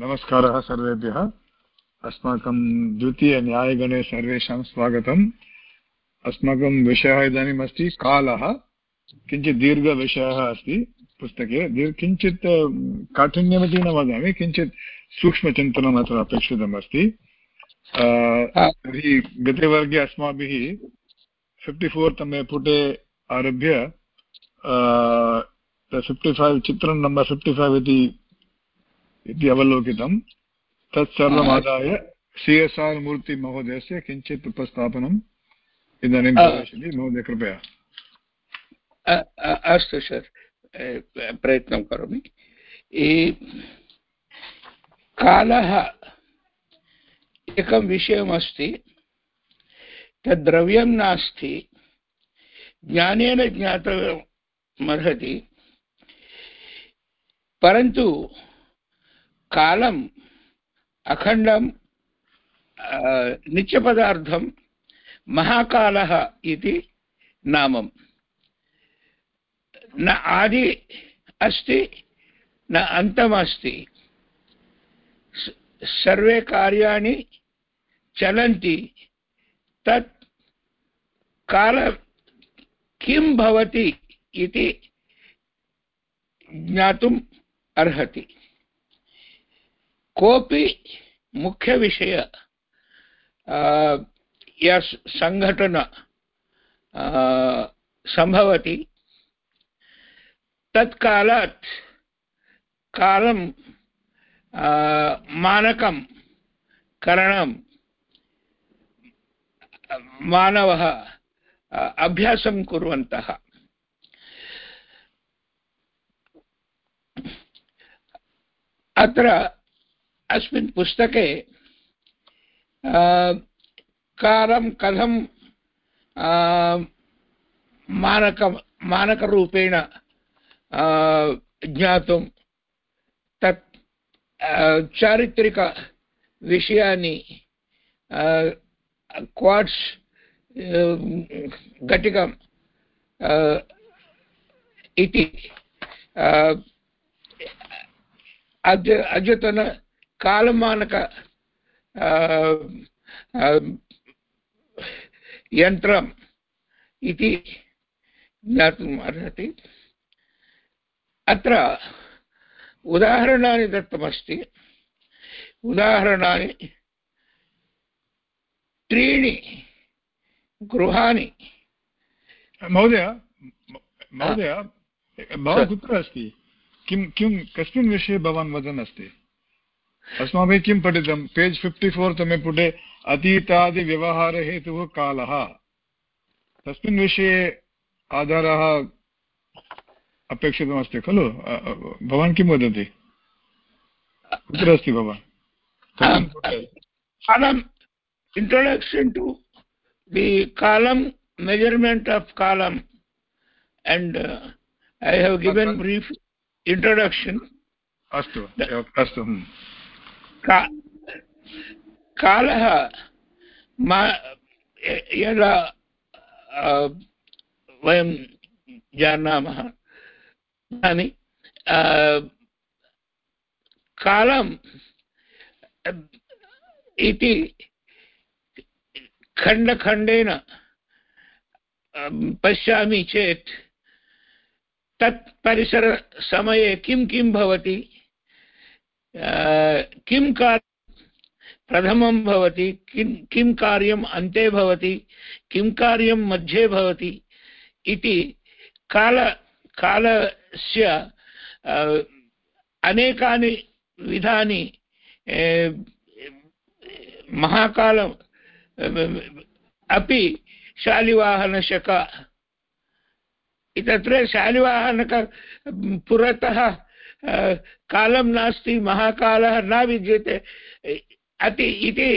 नमस्कारः सर्वेभ्यः। अस्माकं द्वितीयन्यायगणे सर्वेषां स्वागतम्। अस्माकं विषयः इदानीम् अस्ति कालः। किञ्चित् दीर्घविषयः अस्ति पुस्तके। दीर्घ किञ्चित् काठिन्यमिति न वदामि। किञ्चित् सूक्ष्मचिन्तनम् अत्र अपेक्षितम् अस्ति। तर्हि गते वर्गे अस्माभिः फिफ्टि फोर् तमे पुटे आरभ्य फिफ्टि फैव् चित्रं नम्बर् फिफ्टि फैव् इति इति अवलोकितं। तत् सर्वम् आदाय सि एस् आर् मूर्तिमहोदयस्य किञ्चित् उपस्थापनम् इदानीं भविष्यति महोदय कृपया। अस्तु सर्। प्रयत्नं करोमि। कालः एकं विषयमस्ति। तद् द्रव्यं नास्ति। ज्ञानेन ज्ञातव्यमर्हति परन्तु कालम् अखण्डं नित्यपदार्थं महाकालः इति नामम्। न आदि अस्ति, न अन्तमस्ति। सर्वे कार्याणि चलन्ति। तत् काल किं भवति इति ज्ञातुम् अर्हति। कोऽपि मुख्यविषय या सङ्घटन सम्भवति तत्कालात् कालं मानकं करणं मानवः अभ्यासं कुर्वन्तः। अत्र अस्मिन् पुस्तके कालं कथं मानक मानकरूपेण ज्ञातुं तत् चारित्रिकविषयानि क्वाड्स् घटिकम् इति अद्य अद्यतन कालमानक यन्त्रम् इति ज्ञातुम् अर्हति। अत्र उदाहरणानि दत्तमस्ति। उदाहरणानि त्रीणि गृहाणि। महोदय महोदय भवान् कुत्र अस्ति? किं किं कस्मिन् विषये भवान् वदन् अस्ति? अस्माभिः किं पठितं? पेज् फिफ्टि फोर् तमे पुटे अतीतादिव्यवहारहेतुः कालः। तस्मिन् विषये आधारः अपेक्षितमस्ति खलु? भवान् किं वदति? कुत्र अस्ति भवान्? इन्ट्रोडक्षन् टु दि कालं measurement of column and I have given brief introduction अस्तु अस्तु कालः यदा वयं जानामः इदानीं कालम्, इति खण्डखण्डेन पश्यामि चेत् तत् परिसरसमये किं किं भवति? किं कार् प्रथमं भवति, किं किं कार्यम् अन्ते भवति, किं कार्यं मध्ये भवति इति काल, कालस्य अनेकानि विधानि महाकाल, अपि शालिवाहनशक तत्र शालिवाहनक पुरतः कालं नास्ति महाकालः न विद्यते अति इति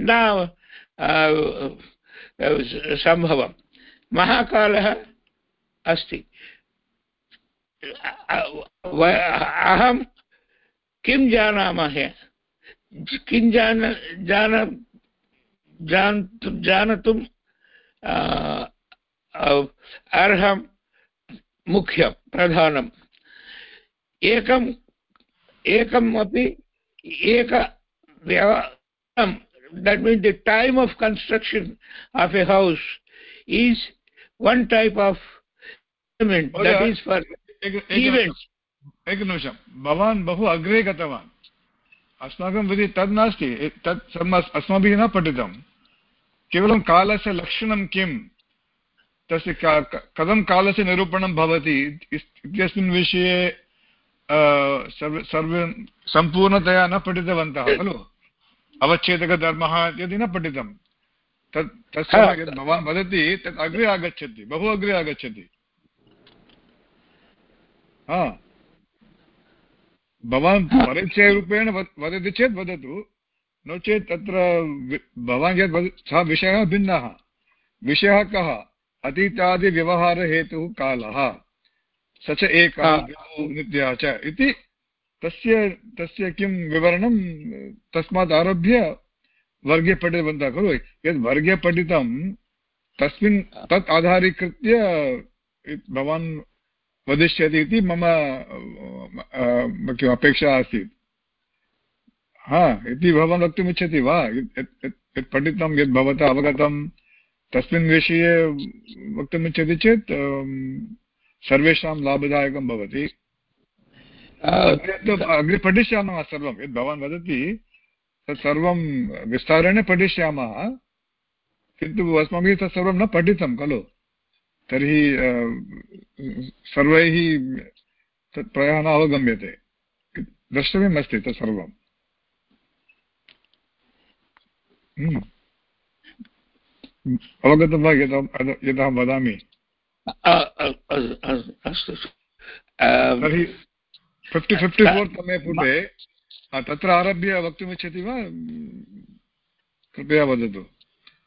न सम्भवं महाकालः अस्ति अहं किं जानामहे किं जान जान जान्तुं अर्हं मुख्यं प्रधानम् एकम् एकम् अपि eka um, that means the time of construction of a house is one type of payment Oh, that yeah. is for एक- एक- events. एकनिमिषं भवान् बहु अग्रे गतवान्. अस्माकं विधि तद् नास्ति. तत् अस्माभिः न पठितं. केवलं कालस्य लक्षणं किं? तस्य कथं कालस्य निरूपणं भवति? इत्यस्मिन् विषये सर्व सर्वे सम्पूर्णतया न पठितवन्तः खलु अवच्छेदकधर्मः इत्यादि न पठितं तत् तस्य यद् भवान् वदति तत् अग्रे आगच्छति बहु अग्रे आगच्छति हा भवान् परिचयरूपेण वदति चेत् वदतु नो चेत् तत्र भवान् यद् वद सः विषयः भिन्नः विषयः कः अतीतादिव्यवहारहेतुः कालः स च एकः नित्यः च इति तस्य तस्य किं विवरणं तस्मात् आरभ्य वर्गे पठितवन्तः खलु यद् वर्गे पठितं तस्मिन् तत् आधारीकृत्य भवान् वदिष्यति इति मम किम् अपेक्षा आसीत्। हा इति भवान् वक्तुमिच्छति वा? यत् पठितं यद् भवता अवगतं तस्मिन् विषये वक्तुमिच्छति चेत् सर्वेषां लाभदायकं भवति। अग्रे पठिष्यामः सर्वं। यद् भवान् वदति तत् सर्वं विस्तारेण पठिष्यामः। किन्तु अस्माभिः तत् सर्वं न पठितं खलु? तर्हि सर्वैः तत् प्रायः न अवगम्यते द्रष्टव्यमस्ति तत् सर्वम् हम्म। अवगतं वा यदा यदा वदामि? अस्तु um, तर्हि फिफ्टि फिफ्टि फोर् तमे पुटे तत्र आरभ्य वक्तुमिच्छति वा? कृपया वदतु।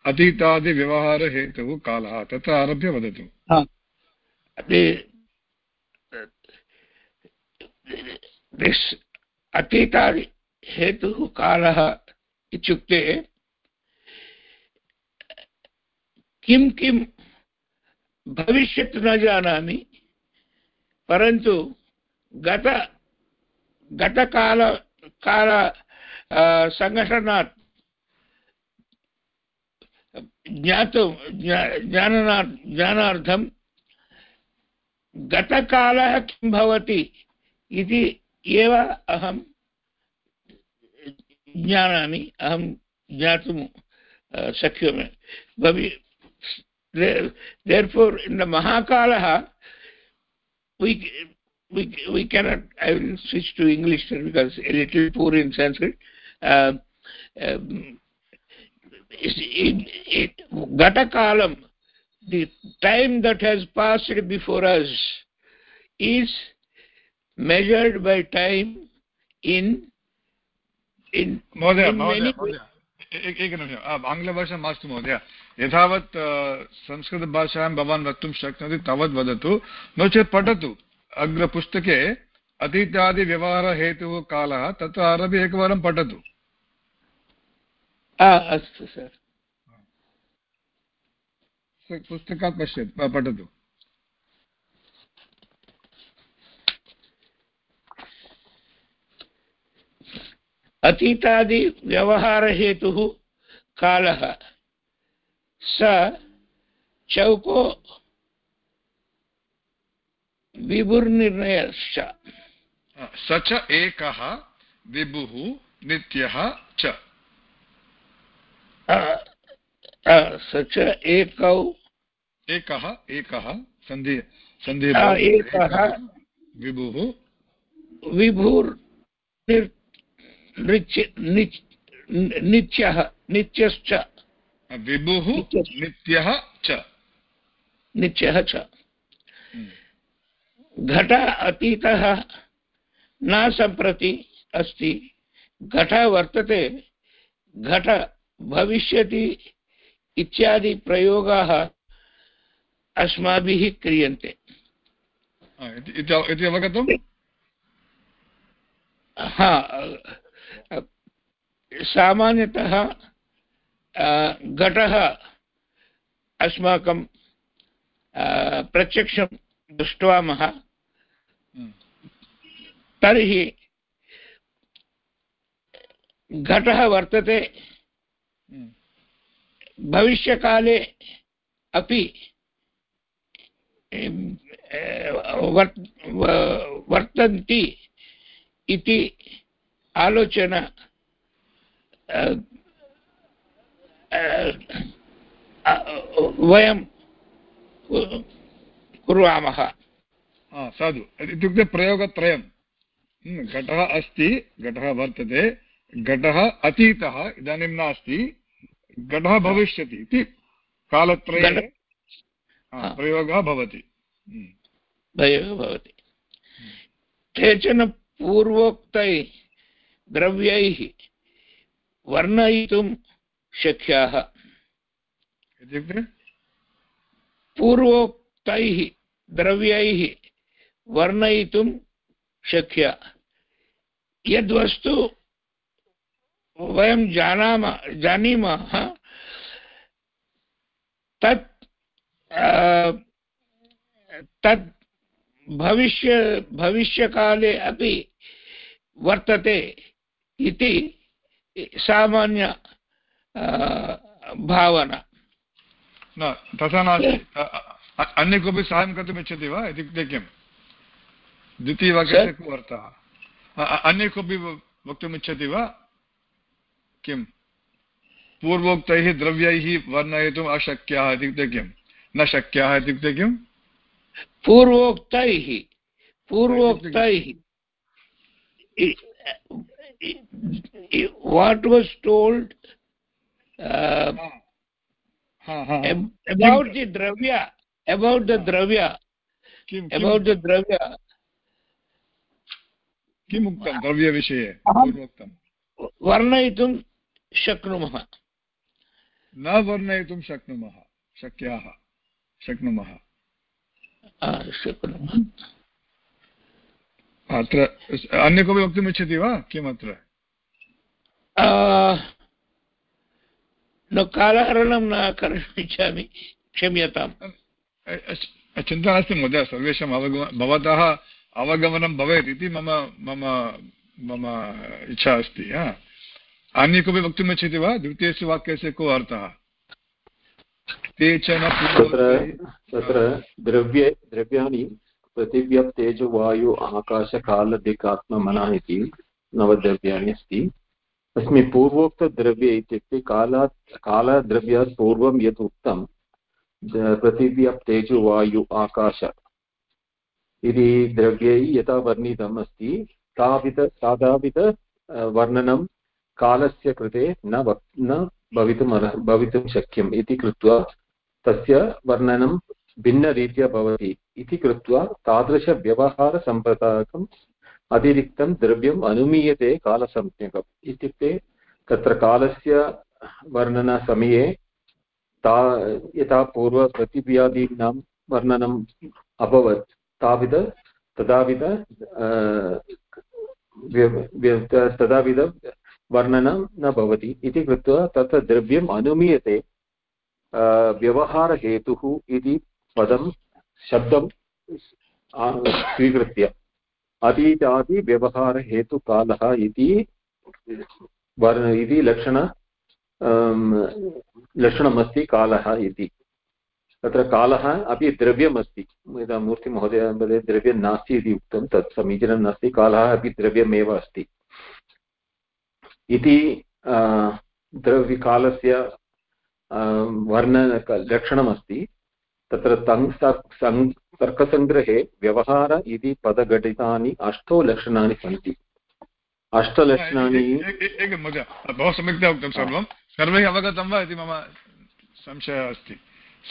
अतीतादिव्यवहारहेतुः कालः तत्र आरभ्य वदतु। अतीतादि हेतुः कालः इत्युक्ते किं किं भविष्यत् न जानामि, परन्तु गत, गतकाल, काल सङ्घटनात् ज्ञातुं, ज्ञा- ज्ञाननार् ज्ञानार्थं गतकालः किं भवति इति एव अहं जानामि अहं ज्ञातुं शक्नोमि therefore in the mahakalaha we we we cannot i will switch to english sir, because a little poor in sanskrit uh, um, it, it, gatakalam the time that has passed before us is measured by time in in महोदय In महोदय many महोदय एक- एकनिमिषम् आ, आङ्ग्लभाषा मास्तु महोदय यथावत् संस्कृतभाषायां भवान् वक्तुं शक्नोति तावत् वदतु। नो चेत् पठतु। अग्रपुस्तके अतीतादिव्यवहारहेतुः कालः तत्र आरभ्य एकवारं पठतु। अस्तु सर्। पुस्तकात् पश्यतु पठतु। अतीतादिव्यवहारहेतुः कालः। स चौको विभुर्निर्णयश्च। स च एकः विभुः नित्यः च। स च एकौ। एकः एकः सन्धि सन्धि एकः। विभुः। निच् नित्यः नित्यश्च। विभुः नित्यः। च। नित्यः च। घट अतीतः न सम्प्रति अस्ति। घटः वर्तते घट भविष्यति इत्यादि प्रयोगाः अस्माभिः क्रियन्ते। हा, इति- अवगतम्? हा सामान्यतः घटः अस्माकं प्रत्यक्षं दृष्ट्वामः। हम्म। तर्हि घटः वर्तते। भविष्यकाले अपि वर्तन्ति इति आलोचना वयं कुर्वामः। साधु। इत्युक्ते प्रयोगत्रयं। घटः अस्ति घटः वर्तते। घटः अतीतः इदानीं नास्ति। घटः भविष्यति इति कालत्रये प्रयोगः भवति। प्रयोगः भवति। केचन पूर्वोक्तैः द्रव्यैः वर्णयितुं शक्याः। इत्युक्ते पूर्वोक्तैः द्रव्यैः वर्णयितुं शक्य। यद्वस्तु वयं जानामः जानीमः तत् तत् भविष्य भविष्यकाले अपि वर्तते इति सामान्य भावना। न तथा नास्ति। अन्य कोऽपि साहाय्यं कर्तुम् इच्छति वा? इत्युक्ते किम्? द्वितीयवाक्यस्य को अर्थः अन्य कोऽपि वक्तुम् इच्छति वा? किम्? पूर्वोक्तैः द्रव्यैः वर्णयितुम् अशक्याः इत्युक्ते किम्? न शक्याः इत्युक्ते किम्? पूर्वोक्तैः। पूर्वोक्तैः। what was told uh, about the dravya about the dravya about the dravya. किम् उक्तं द्रव्यविषये पूर्वोक्तं वर्णयितुं शक्नुमः न वर्णयितुं शक्नुमः शक्याः शक्नुमः शक्नुमः अत्र अन्य कोऽपि वक्तुम् इच्छति वा किम् अत्र न कालहरणं न कर्तुम् इच्छामि क्षम्यताम् चिन्ता नास्ति महोदय सर्वेषाम् अवगम भवतः अवगमनं भवेत् इति मम मम मम इच्छा अस्ति अन्य कोऽपि वक्तुम् इच्छति वा? द्वितीयस्य वाक्यस्य को अर्थः? केचन तत्र द्रव्ये द्रव्याणि पृथिव्यप् तेजो वायु आकाशकालदिकात्ममनः इति नवद्रव्याणि अस्ति। अस्मिन् पूर्वोक्तद्रव्ये इत्युक्ते कालात् कालद्रव्यात् पूर्वं यत् उक्तं पृथिव्यप् तेजो वायु आकाश। इति द्रव्यैः यथा वर्णितम् अस्ति ताविध तादाविध वर्णनं कालस्य कृते न वक् न भवितुम् अर्ह, भवितुं शक्यम् इति कृत्वा तस्य वर्णनं भिन्नरीत्या भवति। इति कृत्वा तादृशव्यवहारसम्प्रदायकम् अतिरिक्तं द्रव्यम् अनुमीयते कालसंज्ञकम् इत्युक्ते तत्र कालस्य वर्णनसमये ता, यथा पूर्वप्रतिव्यादीनां वर्णनम् अभवत् ताविध तदाविध तदाविध वर्णनं न भवति इति कृत्वा तत्र द्रव्यम् अनुमीयते व्यवहारहेतुः इति पदं शब्दं स्वीकृत्य। अतीतादिव्यवहारहेतुकालः इति इति लक्षण लक्षणमस्ति कालः इति। तत्र कालः अपि द्रव्यमस्ति। यदा मूर्तिमहोदय द्रव्यं नास्ति इति उक्तं, तत् समीचीनं नास्ति, कालः अपि द्रव्यमेव अस्ति। इति द्रव्यकालस्य वर्ण लक्षणमस्ति। तत्र तर्कसङ्ग्रहे व्यवहार इति पदघटितानि अष्टौ लक्षणानि सन्ति। अष्टलक्षणानि बहु सम्यक्तया उक्तं सर्वं। सर्वैः अवगतं वा इति मम संशयः अस्ति।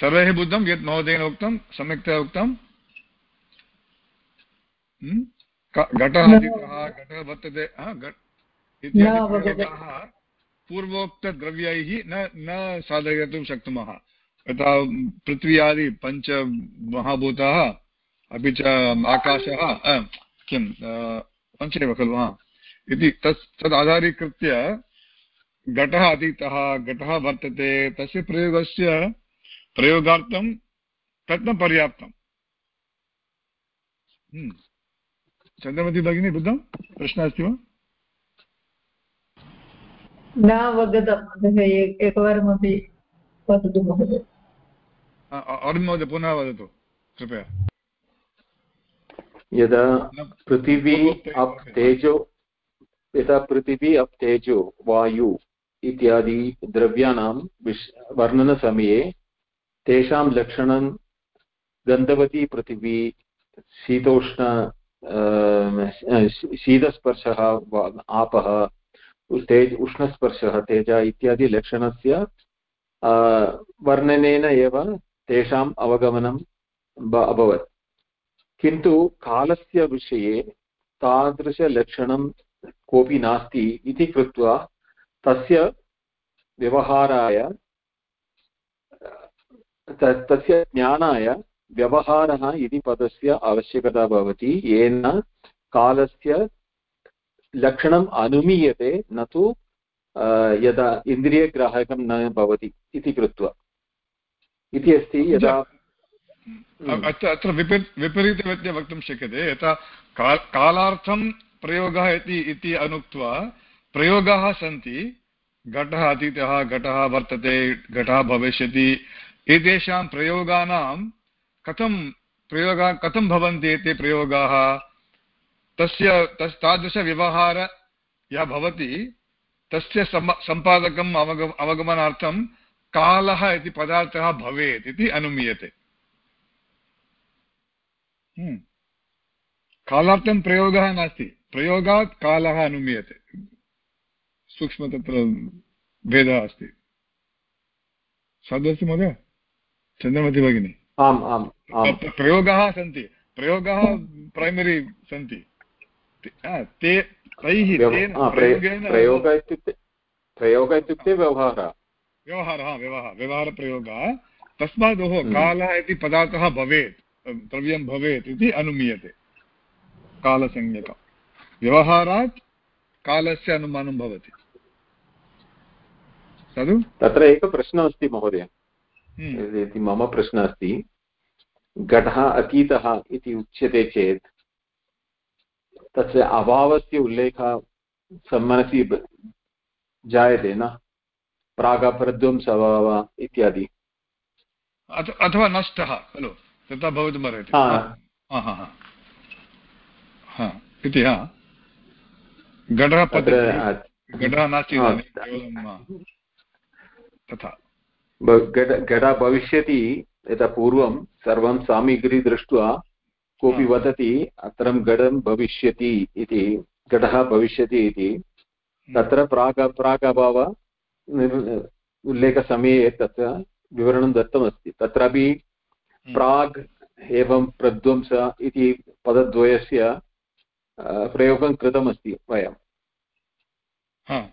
सर्वैः बुद्धं यत् महोदयेन उक्तं सम्यक्तया उक्तं? घटः घटः वर्तते। पूर्वोक्तद्रव्यैः न न साधयितुं शक्नुमः। यथा पृथ्वी पञ्च महाभूताः अपि च आकाशः किं पञ्च एव खलु, हा। इति तत् तद् आधारीकृत्य घटः अतीतः, घटः वर्तते, तस्य प्रयोगस्य प्रयोगार्थं तत् न पर्याप्तम्। हम्म। चन्द्रमती भगिनी, बुद्धं? प्रश्नः अस्ति वा? न अवगतं, महोदय एकवारमपि वदतु, महोदय। अरुण् महोदय पुनः वदतु कृपया। यदा पृथिवी अप् तेजो यदा पृथिवी अप् तेजो वायु इत्यादि द्रव्याणां विश् वर्णनसमये तेषां लक्षणं गन्धवती पृथिवी शीतोष्ण शीतस्पर्शः आपः तेज उष्णस्पर्शः तेज इत्यादि लक्षणस्य वर्णनेन एव तेषाम् अवगमनम् अभवत्। किन्तु कालस्य विषये तादृशलक्षणं कोऽपि नास्ति इति कृत्वा तस्य व्यवहाराय तस्य ज्ञानाय व्यवहारः इति पदस्य आवश्यकता भवति। येन कालस्य लक्षणम् अनुमीयते, न तु यदा इन्द्रियग्राहकं न भवति इति कृत्वा। इति अस्ति यदा अत्र अत्र विपरीतरीत्या वक्तुं शक्यते। यथा कालार्थं प्रयोगः इति अनुक्त्वा प्रयोगाः सन्ति। घटः अतीतः घटः वर्तते घटः भविष्यति। एतेषां प्रयोगानां कथं प्रयोगाः कथं भवन्ति एते प्रयोगाः? तस्य तस् तादृशव्यवहार यः भवति तस्य सम्पादकम् अवग अवगमनार्थं कालः इति पदार्थः भवेत् इति अनुमीयते। हम्म। कालार्थं प्रयोगः नास्ति। प्रयोगात् कालः अनुमीयते। सूक्ष्म तत्र भेदः अस्ति। साधु महोदय? चन्द्रमति भगिनी? आम् आम् प्रयोगाः सन्ति। प्रयोगाः प्रैमरि सन्ति। ते तैः प्रयोगः इत्युक्ते प्रयोगः इत्युक्ते व्यवहारः। व्यवहारः व्यवहारः व्यवहारप्रयोगः तस्मात् ओहो हम्म। कालः इति पदार्थः भवेत् द्रव्यं भवेत् इति अनुमीयते। कालसंज्ञकं व्यवहारात् कालस्य अनुमानं भवति। खलु तत्र एकः प्रश्नः अस्ति महोदय। हम्म। इति मम प्रश्नः अस्ति घटः अतीतः इति उच्यते चेत् तस्य अभावस्य उल्लेखः मनसि जायते न? प्रागप्रध्वंसभाव इत्यादि। अथवा नष्टः खलु? तथा भवितुमर्हति इति घटः घटः नास्ति तथा। घट भविष्यति यथा पूर्वं सर्वं सामग्री दृष्ट्वा कोऽपि वदति अत्रं घटं भविष्यति इति घटः भविष्यति इति। तत्र प्राक् प्राक् अभाव उल्लेखसमये तत्र विवरणं दत्तमस्ति। तत्रापि हम्म। प्राग् एवं प्रध्वंस इति पदद्वयस्य प्रयोगं कृतमस्ति वयं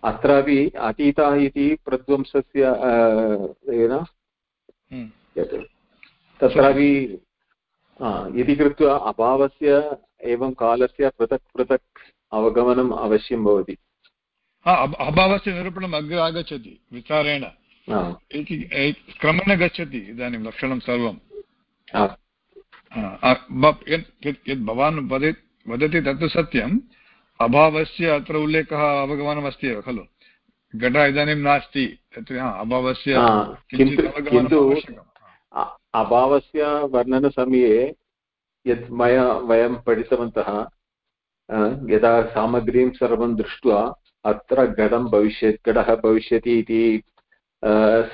अत्रापि अतीतः इति प्रध्वंसस्य हम्म। तत्रापि इति कृत्वा अभावस्य एवं कालस्य पृथक् पृथक् अवगमनम् अवश्यं भवति। अभावस्य निरूपणम् अग्रे आगच्छति विचारेण क्रमेण गच्छति इदानीं लक्षणं सर्वं यद् भवान् वदति तत्तु सत्यम् अभावस्य अत्र उल्लेखः अवगमनमस्ति एव खलु घटः इदानीं नास्ति तत्र अभावस्य अभावस्य वर्णनसमये यत् मया वयं पठितवन्तः यदा सामग्रीं सर्वं दृष्ट्वा अत्र घटं भविष्यत् घटः भविष्यति इति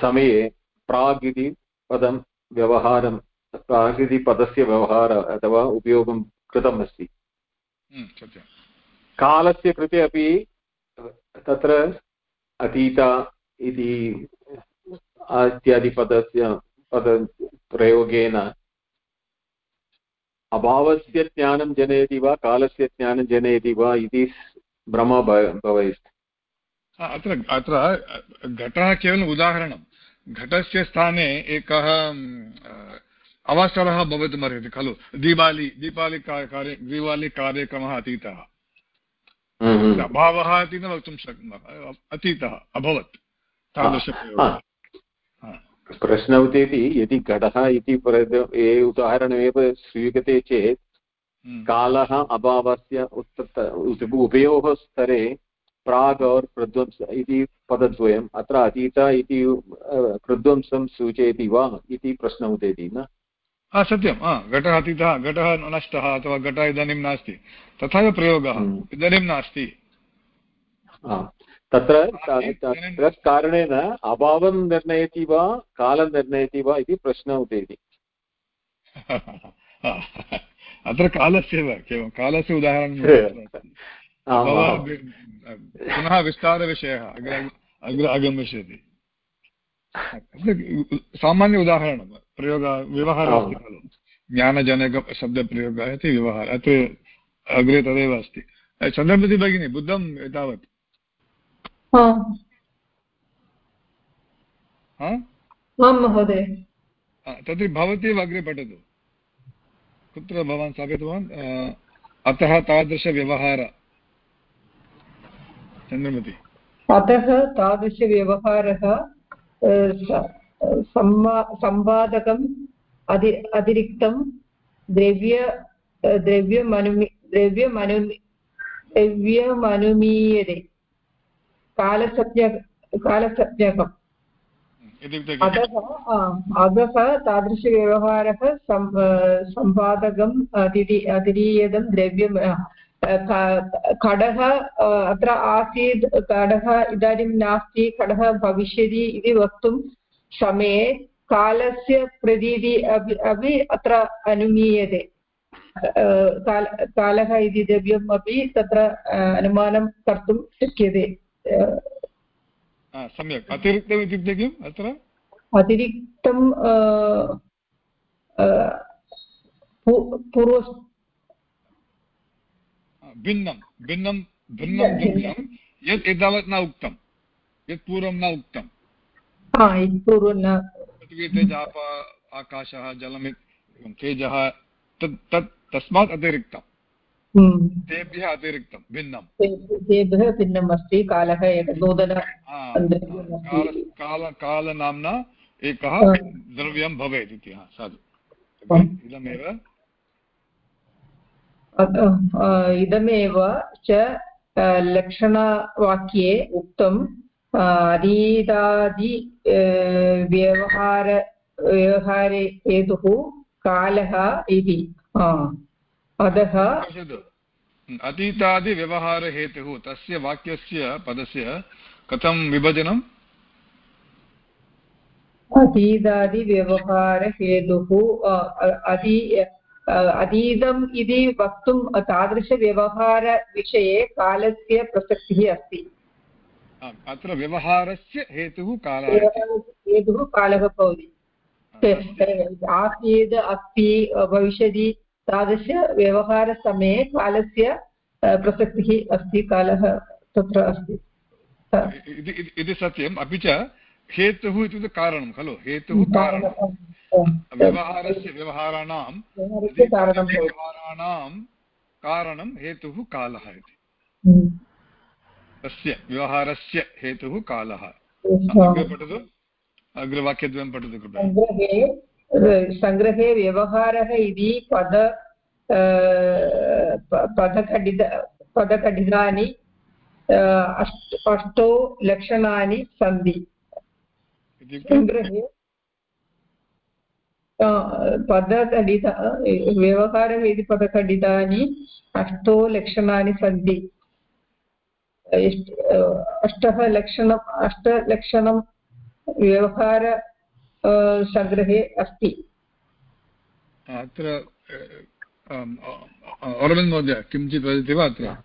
समये प्राग् इति पदं व्यवहारं प्राग् इति पदस्य व्यवहारः अथवा उपयोगं कृतम् अस्ति हम्म, कालस्य कृते अपि तत्र अतीत इति इत्यादिपदस्य पदप्रयोगेन अभावस्य ज्ञानं जनयति वा कालस्य ज्ञानं जनयति वा इति भ्रमः भवेत्। अत्र अत्र घटः केवलम् उदाहरणं। घटस्य स्थाने एकः अवसरः भवितुमर्हति खलु? दीपावली दीपावली कार्य दीपावलीकार्यक्रमः अतीतः। हम्म, हम्म। अभावः इति न वक्तुं शक्नुमः अतीतः अभवत्। तादृशप्रयोगः प्रश्नः उदेति यदि घटः इति उदाहरणमेव स्वीक्रियते चेत्। कालः अभावस्य उत्तत उभयोः स्तरे प्राग् और् प्रध्वंस इति पदद्वयम् अत्र अतीत इति प्रध्वंसं सूचयति वा इति प्रश्नः उदेति न? सत्यं घटः अतीतः घटः नष्टः अथवा घटः इदानीं नास्ति तथैव प्रयोगः हम्म। इदानीं नास्ति। तत्र तत्र कारणेन अभावं निर्णयति वा कालं निर्णयति वा इति प्रश्नः उदेति। अत्र कालस्य एव केवलं कालस्य उदाहरणं पुनः विस्तारविषयः अग्रे अग्रे आगमिष्यति। सामान्य उदाहरणं प्रयोगः व्यवहारः अस्ति खलु। ज्ञानजनकशब्दप्रयोगः इति व्यवहारः अत्र अग्रे तदेव अस्ति। चन्द्रमति भगिनी बुद्धम् एतावत्। महोदय। तर्हि भवती एव अग्रे पठतु। कुत्र भवान् स्थापितवान् अतः तादृशव्यवहार चन्द्रमति। अतः तादृशव्यवहारः सम्पादकम् अति अतिरिक्तं द्रव्य द्रव्यमनुमि द्रव्यमनुमि, द्रव्यमनुमीयते। कालसज्ञ, कालसज्ञकम्। अतः अतः तादृशव्यवहारः सम्पादकम् अतिरि अतिरीयतं द्रव्यं खडः अत्र आसीत् खडः इदानीं नास्ति खडः भविष्यति इति वक्तुं समये कालस्य प्रतीति अपि अपि अत्र अनुमीयते। काल, कालः इति द्रव्यम् अपि तत्र अनुमानं कर्तुं शक्यते। सम्यक्. अतिरिक्तम् इत्युक्ते किम्? अत्र? अतिरिक्तं पूर्व भिन्नं. भिन्नं भिन्नं द्रव्यं यत् एतावत् न उक्तं. यत् पूर्वं न उक्तं. तेजाप आकाशः जलम् तेजः तत् तत् तस्मात् अतिरिक्तं हम्म। तेभ्यः अतिरिक्तं भिन्नं। तेभ्यः भिन्नम् अस्ति कालः नूतन काल कालनाम्ना एकः द्रव्यं भवेत् इति साधु। इदमेव? इदमेव च लक्षणवाक्ये उक्तम् अधीतादि व्यवहार व्यवहारे हेतुः कालः इति। अतः अतीतादिव्यवहारहेतुः तस्य वाक्यस्य पदस्य कथं विभजनम् अतीतादिव्यवहारहेतुः अति अतीतम् इति वक्तुं तादृशव्यवहारविषये कालस्य प्रसक्तिः अस्ति। अत्र व्यवहारस्य हेतुः कालः हेतुः कालः भवति। आसीत् अस्ति भविष्यति तादृशव्यवहारसमये कालस्य प्रसक्तिः अस्ति कालः तत्र अस्ति। इति सत्यम्। अपि च हेतुः इत्युक्ते कारणं खलु? हेतुः कारणं। व्यवहारस्य व्यवहाराणां व्यवहाराणां कारणं हेतुः कालः इति। हम्म। तस्य व्यवहारस्य हेतुः कालः। पठतु। अग्रवाक्यद्वयं पठतु कृपया। सङ्ग्रहे व्यवहारः इति पद पदखडित पदखडितानि अष्टौ लक्षणानि सन्ति। सङ्ग्रहे पदखण्डित व्यवहारः इति पदखण्डितानि अष्टौ लक्षणानि सन्ति। अष्टः लक्षणम् अष्टलक्षणं व्यवहार सङ्ग्रहे अस्ति। अत्र अरविन्द महोदय किञ्चित् वदति वा अत्र?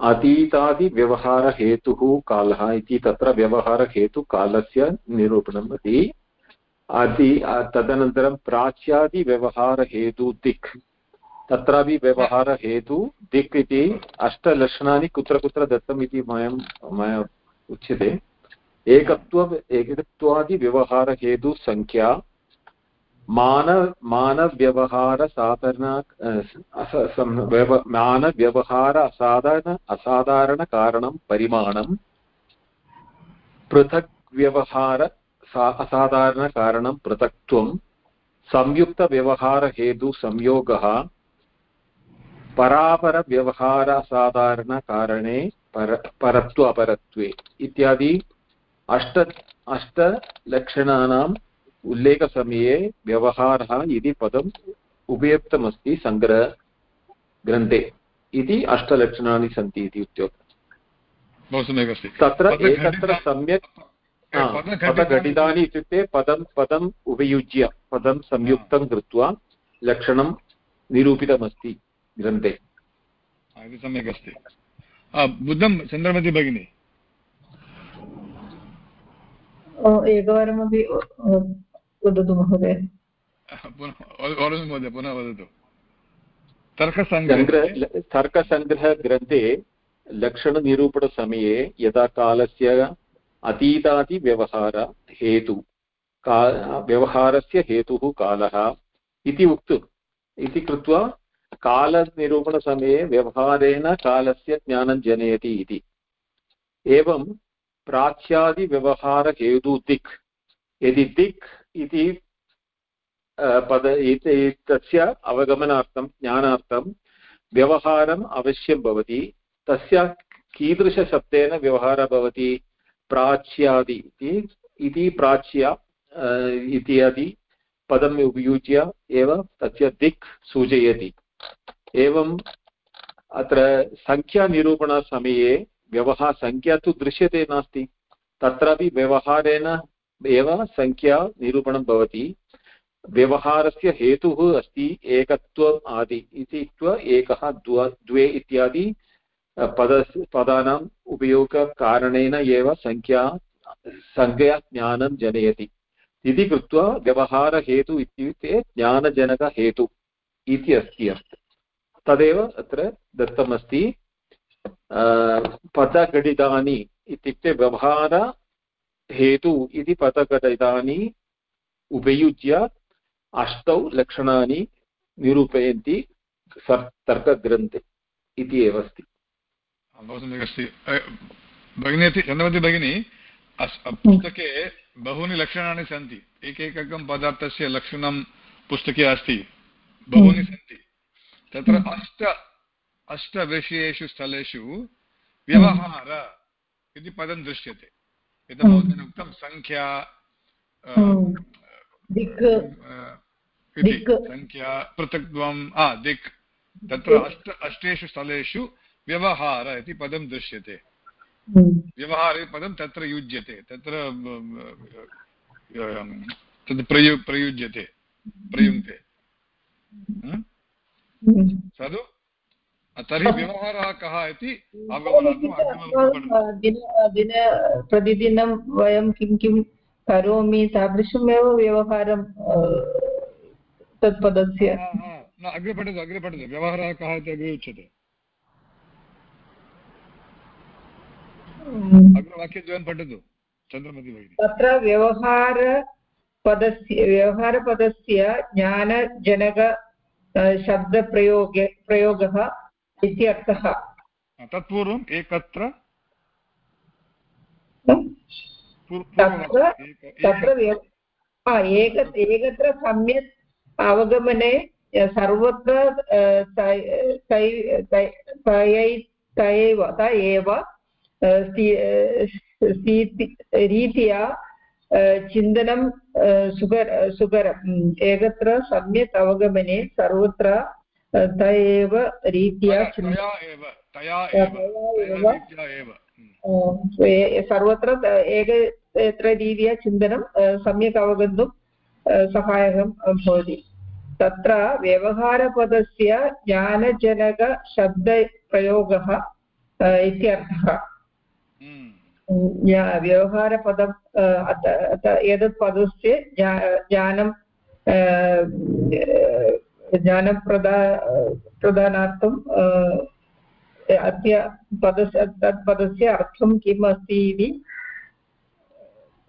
अतीतादिव्यवहारहेतुः कालः इति तत्र व्यवहारहेतुकालस्य निरूपणम् अस्ति। अति तदनन्तरं प्राच्यादिव्यवहारहेतु दिक्। तत्रापि व्यवहारहेतु दिक् इति अष्टलक्षणानि कुत्र कुत्र दत्तम् इति मयं मया उच्यते। एकत्व एकत्वादिव्यवहारहेतुसङ्ख्या मानव मानव्यवहारसाधारण मानव्यवहार असाधारण असाधारणकारणं परिमाणं पृथक् व्यवहार असाधारणकारणं पृथक्त्वं संयुक्तव्यवहारहेतुसंयोगः परापरव्यवहार असाधारणकारणे पर परत्व अपरत्वे इत्यादि अष्ट अष्टलक्षणानाम् उल्लेखसमये व्यवहारः इति पदम् उपयुक्तमस्ति सङ्ग्रहग्रन्थे इति अष्टलक्षणानि सन्ति इति बहु तत्र एकत्र सम्यक् पदघटितानि इत्युक्ते पदं पदम् उपयुज्य पदं संयुक्तं कृत्वा लक्षणं निरूपितमस्ति ग्रन्थे। सम्यक् अस्ति बुद्धं चन्द्रमति भगिनी। एकवारमपि वदतु महोदय। महोदय पुनः वदतु। तर्कसङ्ग्रह। तर्कसङ्ग्रहग्रन्थे लक्षणनिरूपणसमये यदा कालस्य अतीतादिव्यवहार हेतु का व्यवहारस्य हेतुः कालः इति उक्तम् इति कृत्वा कालनिरूपणसमये व्यवहारेण कालस्य ज्ञानं जनयति इति। एवं प्राच्यादिव्यवहारहेतु दिक्। यदि दिक् इति पद तस्य अवगमनार्थं, ज्ञानार्थं व्यवहारम् अवश्यं भवति, तस्य कीदृशशब्देन व्यवहारः भवति? प्राच्यादि इति प्राच्या इत्यादि पदम् उपयुज्य एव तस्य दिक् सूचयति। एवम् अत्र सङ्ख्यानिरूपणसमये व्यवहार सङ्ख्या तु दृश्यते नास्ति। तत्रापि व्यवहारेण एव निरूपणं भवति। व्यवहारस्य हेतुः अस्ति एकत्वम् आदि। एकः द्वे इत्यादि पद पदानाम् उपयोगकारणेन एव सङ्ख्या सङ्ख्याज्ञानं जनयति। इति कृत्वा व्यवहारहेतु इत्युक्ते ज्ञानजनकहेतु इति अस्ति तदेव अत्र दत्तमस्ति। पदघटितानि इत्युक्ते व्यवहार हेतु इति पदघटितानि उपयुज्य अष्टौ लक्षणानि निरूपयन्ति तर्कग्रन्थे इति एव अस्ति। बहु सम्यक् अस्ति भगिनी अस्ति चन्द्रवती भगिनी पुस्तके बहूनि लक्षणानि सन्ति। एकैकं पदार्थस्य लक्षणं पुस्तके अस्ति। बहूनि सन्ति। तत्र अष्ट अष्टविषयेषु स्थलेषु व्यवहार इति पदं दृश्यते। यथा भवतेन उक्तं सङ्ख्या इति सङ्ख्या पृथक्त्वं दिक्। तत्र अष्ट अष्टेषु स्थलेषु व्यवहार इति पदं दृश्यते। व्यवहार इति पदं तत्र युज्यते तत्र तद् प्रयु प्रयुज्यते प्रयुङ्क्ते। खलु तर्हि व्यवहारः कः इति दिन प्रतिदिनं वयं किं किं करोमि तादृशमेव व्यवहारं तत्पदस्य अग्रे पठतु अग्रे पठतु। व्यवहारः कः इति अग्रे उच्यते। अग्रवाक्यद्वयं पठतु चन्द्रमति भगिनी। तत्र व्यवहारपदस्य व्यवहारपदस्य ज्ञानजनक शब्दप्रयोगे प्रयोगः इत्यर्थः तत्पूर्वम् एकत्र तत्र तत्र एकत्र सम्यक् अवगमने सर्वत्र तयैव त एव रीत्या चिन्तनं सुकर सुकरम्। एकत्र सम्यक् अवगमने सर्वत्र त एव रीत्या सर्वत्र एकत्र रीत्या चिन्तनं सम्यक् अवगन्तुं सहायकं भवति तत्र व्यवहारपदस्य ज्ञानजनकशब्दप्रयोगः इत्यर्थः व्यवहारपदम् एतत् पदस्य ज्ञानं ज्ञानप्रदा प्रदानार्थं अद्य पदस्य तत् पदस्य अर्थं किम् अस्ति इति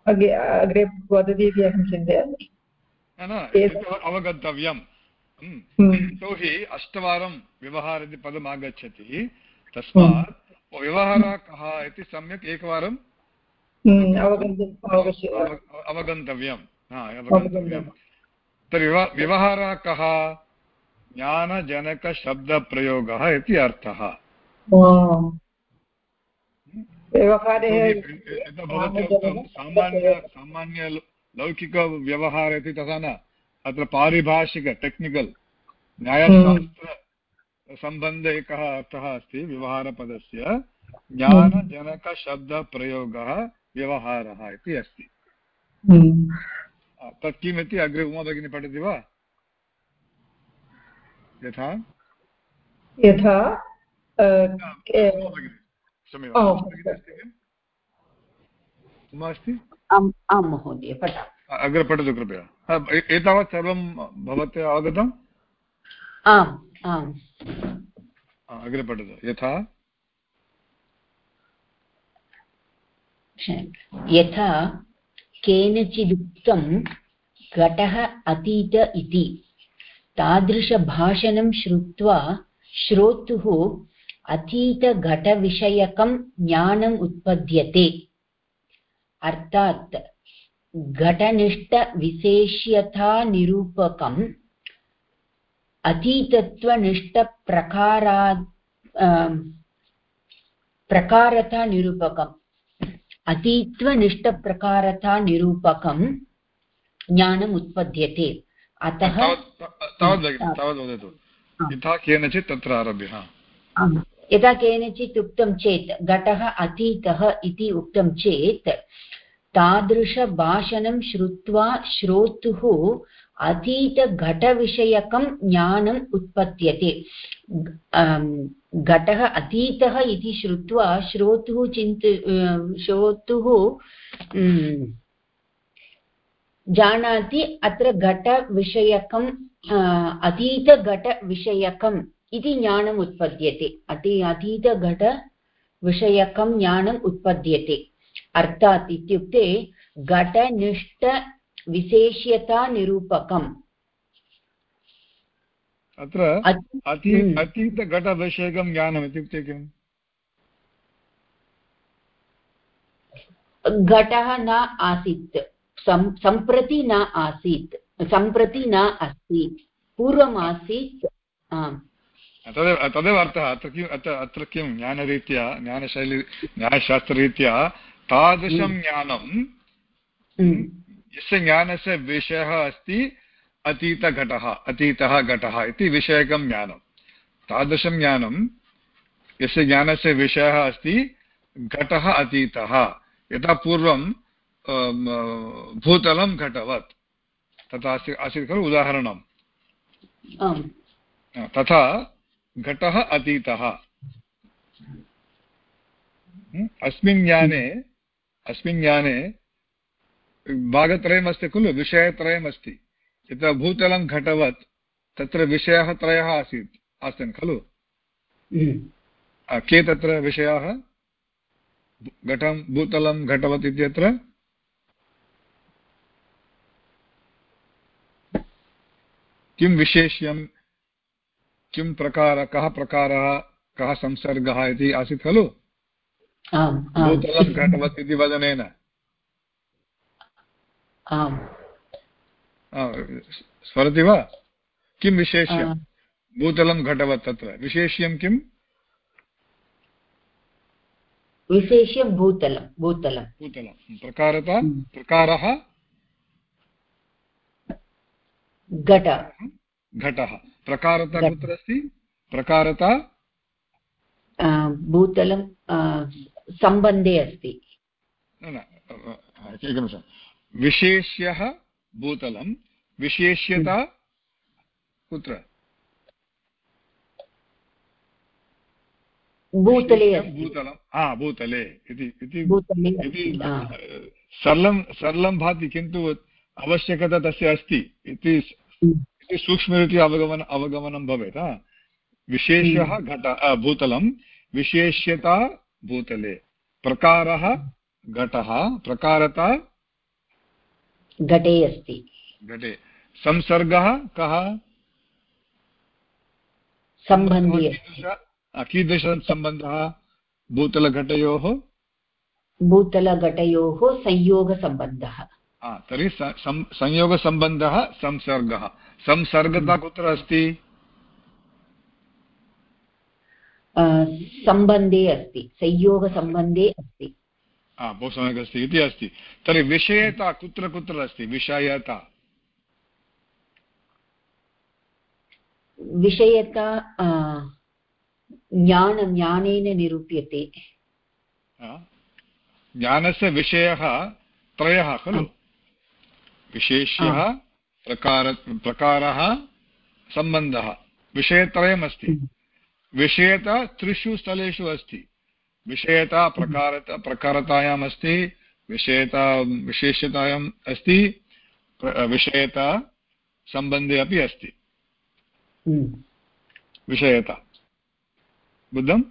अग्रे अग्रे वदति इति अहं चिन्तयामि। अवगन्तव्यं यतोहि अष्टवारं व्यवहार इति पदम् आगच्छति तस्मात् व्यवहारः कः इति सम्यक् एकवारं अवगन्तव्यं अवगन्तव्यं तर्हि व्यवहारः कः? ज्ञानजनकशब्दप्रयोगः इति अर्थः। सामान्य सामान्य लौकिकव्यवहारः इति तथा न। अत्र पारिभाषिक टेक्निकल् न्यायशास्त्रसम्बन्ध एकः अर्थः अस्ति व्यवहारपदस्य। ज्ञानजनकशब्दप्रयोगः व्यवहारः इति अस्ति। तत् किमिति अग्रे उमा भगिनी पठति वा? यथा? यथा उमा अस्ति? आं महोदय पठ अग्रे पठतु कृपया। एतावत् सर्वं भवत्या अवगतम् आम् आम्। अग्रे पठतु। यथा? यथा केनचिदुक्तं घटः अतीत इति। तादृशभाषणं श्रुत्वा श्रोतुः अतीतघटविषयकं ज्ञानम् उत्पद्यते। अर्थात् घटनिष्ठविशेष्यतानिरूपकम् अतीतत्वनिष्ठप्रकारा प्रकारतानिरूपकम् अतीत्वनिष्ठप्रकारतानिरूपकं ज्ञानम् उत्पद्यते। अतः तावत् वदतु यथा केनचित् तत्र आरभ्य। यदा केनचित् उक्तं चेत् घटः अतीतः इति उक्तं चेत् तादृशभाषणं श्रुत्वा श्रोतुः अतीतघटविषयकं ज्ञानम् उत्पद्यते। घटः अतीतः इति श्रुत्वा श्रोतुः चिन्त श्रोतुः जानाति अत्र घटविषयकम् अतीतघटविषयकम् इति ज्ञानम् उत्पद्यते। अति अतीतघटविषयकं ज्ञानम् उत्पद्यते। अर्थात् इत्युक्ते घटनिष्ठविशेष्यतानिरूपकम्। अत्र अतीतघटविषयकं ज्ञानम् इत्युक्ते किम्? घटः न आसीत्। सम्प्रति न आसीत् सम्प्रति न अस्ति पूर्वम् आसीत् तदेव तदेव अर्थः अत्र किम् अत्र किं ज्ञानरीत्या ज्ञानशैली न्यायशास्त्ररीत्या तादृशं हम्म। ज्ञानं हम्म। यस्य ज्ञानस्य विषयः अस्ति अतीतघटः अतीतः घटः इति विषयकं ज्ञानं तादृशं ज्ञानं यस्य ज्ञानस्य विषयः अस्ति घटः अतीतः यथा पूर्वं भूतलं घटवत्। तथा आसीत् खलु उदाहरणं तथा घटः अतीतः। अस्मिन् ज्ञाने अस्मिन् ज्ञाने भागत्रयमस्ति खलु विषयत्रयमस्ति। यत्र भूतलं घटवत् तत्र विषयः त्रयः आसीत् आसन् खलु। के तत्र विषयाः? घटं भूतलं घटवत् इत्यत्र? किं विशेष्यं? किं प्रकार कः प्रकारः? कः संसर्गः इति आसीत् खलु? भूतलं घटवत् इति वदनेन। स्मरति वा? किं विशेष्यं? भूतलं घटवत् तत्र। विशेष्यं किम् विशेष्यं भूतलं भूतलं। भूतलं। प्रकारता? प्रकारः? घट। घटः। प्रकारता कुत्र अस्ति? प्रकारता? भूतलं सम्बन्धे अस्ति। एकनिमिषं विशेष्यः भूतलं। विशेष्यता कुत्र? भूतले भूतलं। हा भूतले। इति सरलं सरलं भाति किन्तु आवश्यकता तस्य अस्ति। इति इति सूक्ष्मरीत्या अवगमन अवगमनं भवेत् विशेषः हम्म। घट भूतलं विशेष्यता भूतले। प्रकारः घटः प्रकारता? घटे अस्ति। घटे। संसर्गः कः? सम्बन्धी? कीदृशसम्बन्धः भूतलघटयोः? भूतलघटयोः संयोगसम्बन्धः। तर्हि संयोगसम्बन्धः संसर्गः। संसर्गता कुत्र अस्ति? सम्बन्धे अस्ति संयोगसम्बन्धे अस्ति। बहु सम्यक् अस्ति इति अस्ति। तर्हि विषयता कुत्र कुत्र अस्ति? विषयता। विषयता ज्ञानं ज्ञानेन निरूप्यते। ज्ञानस्य विषयः त्रयः खलु? विशेष्यः प्रकार प्रकारः सम्बन्धः। विषयत्रयमस्ति। हम्म। विषयता त्रिषु स्थलेषु अस्ति। विषयता प्रकारत प्रकारतायाम् अस्ति विषयता विशेषतायाम् अस्ति। विषयता सम्बन्धे अपि अस्ति। हम्म। विषयता। बुद्धम्?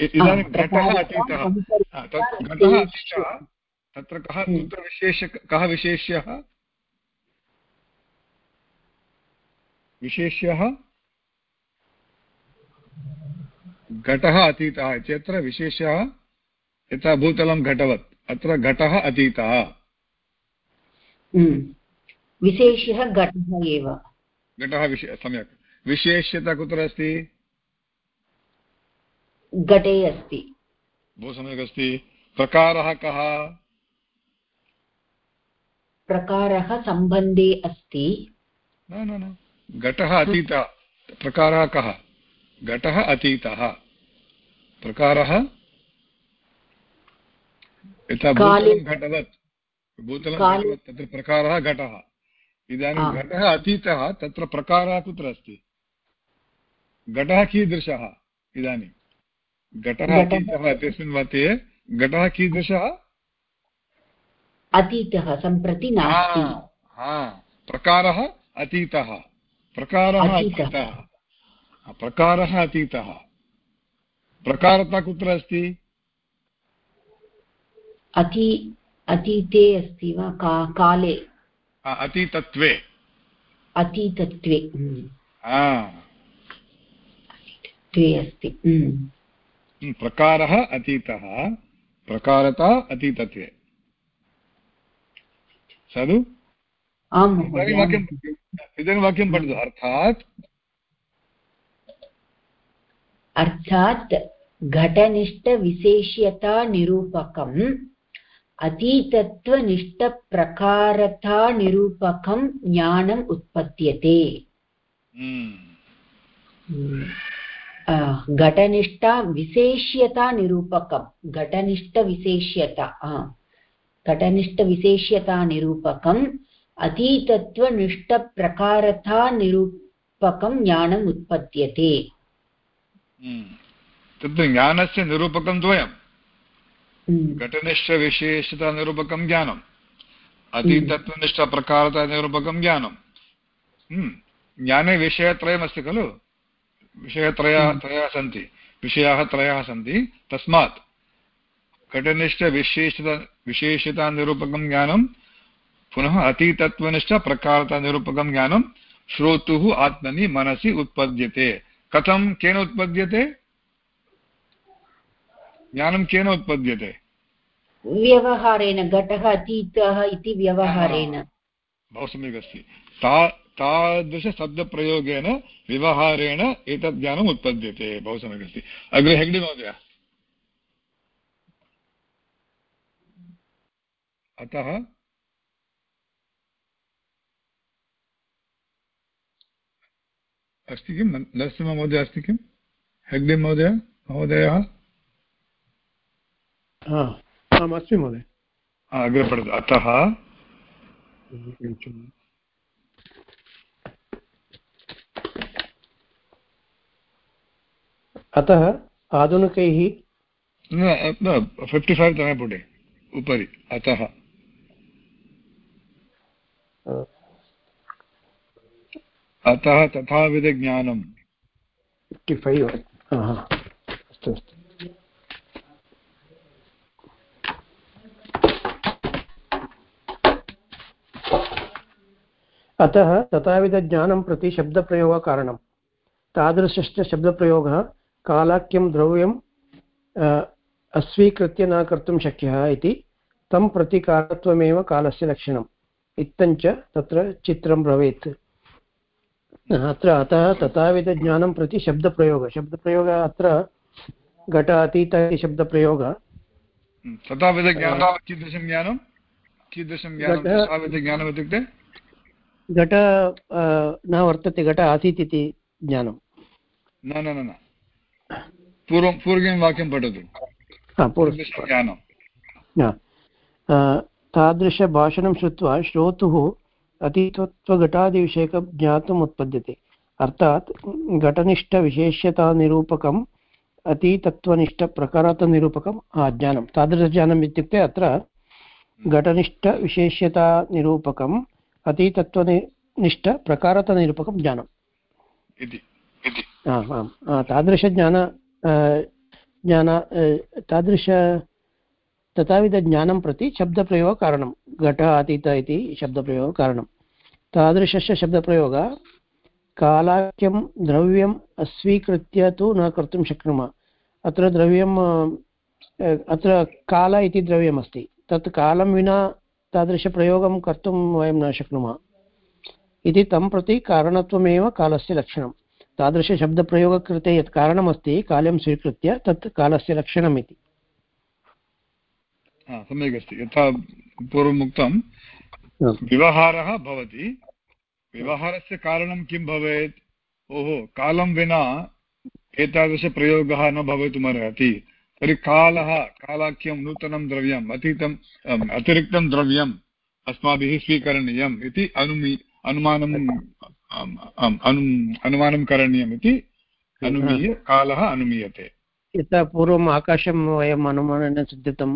इदानीं घटः अतीतः। घटः अतीतः। तत्र कः हम्म। कुत्र विशेष कः विशेष्यः? विशेष्यः? घटः अतीतः इत्यत्र विशेषः यथा भूतलं घटवत् अत्र घटः अतीतः। हम्म। विशेषः घटः एव। घटः विशे सम्यक्। विशेष्यता कुत्र अस्ति? घटे अस्ति। बहु सम्यक् अस्ति। प्रकारः कः? प्रकारः सम्बन्धे अस्ति? न न न। घटः अतीतः। प्रकारः कः? घटः अतीतः। प्रकारः? यथा भूतलं घटवत्। भूतलं घटवत् तत्र प्रकारः घटः। इदानीं घटः अतीतः तत्र प्रकारः कुत्र अस्ति? घटः कीदृशः? इदानीं। घटः अतीतः इत्यस्मिन् वाक्ये घटः कीदृशः? अतीतः सम्प्रति नास्ति। प्रकारः अतीतः। प्रकारः अतीतः। प्रकारः अतीतः। प्रकारता कुत्र अस्ति? अति अतीते अस्ति वा? का काले। अतीतत्वे। अतीतत्वे हम्म। अस्ति हम्म। हम्म, प्रकारः अतीतः। प्रकारता अतीतत्वे। साधु? इदानीं वाक्यं इदानीं वाक्यं पठतु। अर्थात् अर्थात् घटनिष्ठविशेष्यतानिरूपकम् अतीतत्वनिष्ठप्रकारतानिरूपकं ज्ञानम् उत्पद्यते। हम्म। घटनिष्ठा विशेष्यतानिरूपकं घटनिष्ठविशेष्यता घटनिष्ठविशेष्यतानिरूपकम् अतीतत्वनिष्ठप्रकारतानिरूपकं ज्ञानम् उत्पद्यते तत्र ज्ञानस्य निरूपकं द्वयं घटनिष्ठविशेषतानिरूपकं ज्ञानम् अतीतत्वनिष्ठप्रकारतानिरूपकं ज्ञानं ज्ञाने विषयत्रयमस्ति खलु विषयत्रयः त्रयः सन्ति विषयाः त्रयः सन्ति तस्मात् घटनिष्ठविशेषता विशेषतानिरूपकं ज्ञानं पुनः अतीतत्वनिष्ठप्रकारतानिरूपकं ज्ञानं श्रोतुः आत्मनि मनसि उत्पद्यते। कथं केन उत्पद्यते? ज्ञानं केन उत्पद्यते? व्यवहारेण घटः अतीतः इति व्यवहारेण। बहु सम्यक् अस्ति। ता तादृशशब्दप्रयोगेन व्यवहारेण एतत् ज्ञानम् उत्पद्यते। बहु सम्यक् अस्ति। अग्रे हेग्डि महोदय। अतः अस्ति किं? नरसिंहमहोदय अस्ति किं? हेग्डे महोदय महोदयः? आम् अस्मि महोदय। अग्रे पठतु। अतः अतः आधुनिकैः फिफ्टि फैव् तमे पुटे उपरि अतः। अतः तथाविधज्ञानम्। फिफ्टि फैव् अस्तु अस्तु। अतः तथाविधज्ञानं प्रति शब्दप्रयोगकारणं तादृशश्च शब्दप्रयोगः कालाख्यं द्रव्यं अस्वीकृत्य न कर्तुं शक्यः इति तं प्रति कालत्वमेव कालस्य लक्षणम्। इत्थञ्च तत्र चित्रं भवेत् अत्र अतः तथाविधज्ञानं प्रति शब्दप्रयोगः। शब्दप्रयोगः अत्र घट अतीत इति शब्दप्रयोगः तथाविधज्ञानं कीदृशं ज्ञानं कीदृशं ज्ञानं तथाविधज्ञानम् इत्युक्ते घट न वर्तते घट आसीत् इति ज्ञानं। न न न पूर्वं पूर्वं वाक्यं पठतु। ज्ञानं तादृशभाषणं श्रुत्वा श्रोतुः अतीतत्वघटादिविषयकं ज्ञातुम् उत्पद्यते अर्थात् घटनिष्ठविशेष्यतानिरूपकम् अतीतत्वनिष्ठप्रकारतनिरूपकम् ज्ञानं तादृशज्ञानम् इत्युक्ते अत्र घटनिष्ठविशेष्यतानिरूपकम् अतीतत्वनिष्ठप्रकारतनिरूपकं ज्ञानम्। इति आम् तादृशज्ञान ज्ञान तादृश तथाविधज्ञानं प्रति शब्दप्रयोगकारणं घट अतीत इति शब्दप्रयोगकारणं। तादृशस्य शब्दप्रयोगः, कालाख्यं द्रव्यम् अस्वीकृत्य तु न कर्तुं शक्नुमः। अत्र द्रव्यं अत्र काल इति द्रव्यमस्ति। तत् कालं विना तादृशप्रयोगं कर्तुं वयं न शक्नुमः। इति तं प्रति कारणत्वमेव कालस्य लक्षणं। तादृशशब्दप्रयोगकृते यत् कारणमस्ति, कालं स्वीकृत्य तत् कालस्य लक्षणम् इति सम्यक् अस्ति यथा पूर्वम् उक्तं व्यवहारः भवति। व्यवहारस्य कारणं किं भवेत्? ओहो कालं विना एतादृशप्रयोगः न भवितुमर्हति। तर्हि कालः कालाख्यं नूतनं द्रव्यम् अतीतम् अतिरिक्तं द्रव्यम् अस्माभिः स्वीकरणीयम् इति अनुमी अनुमानम् अनुमानं करणीयम् इति अनुमीय कालः अनुमीयते। यथा पूर्वम् आकाशं वयम् अनुमानेन सिद्धितं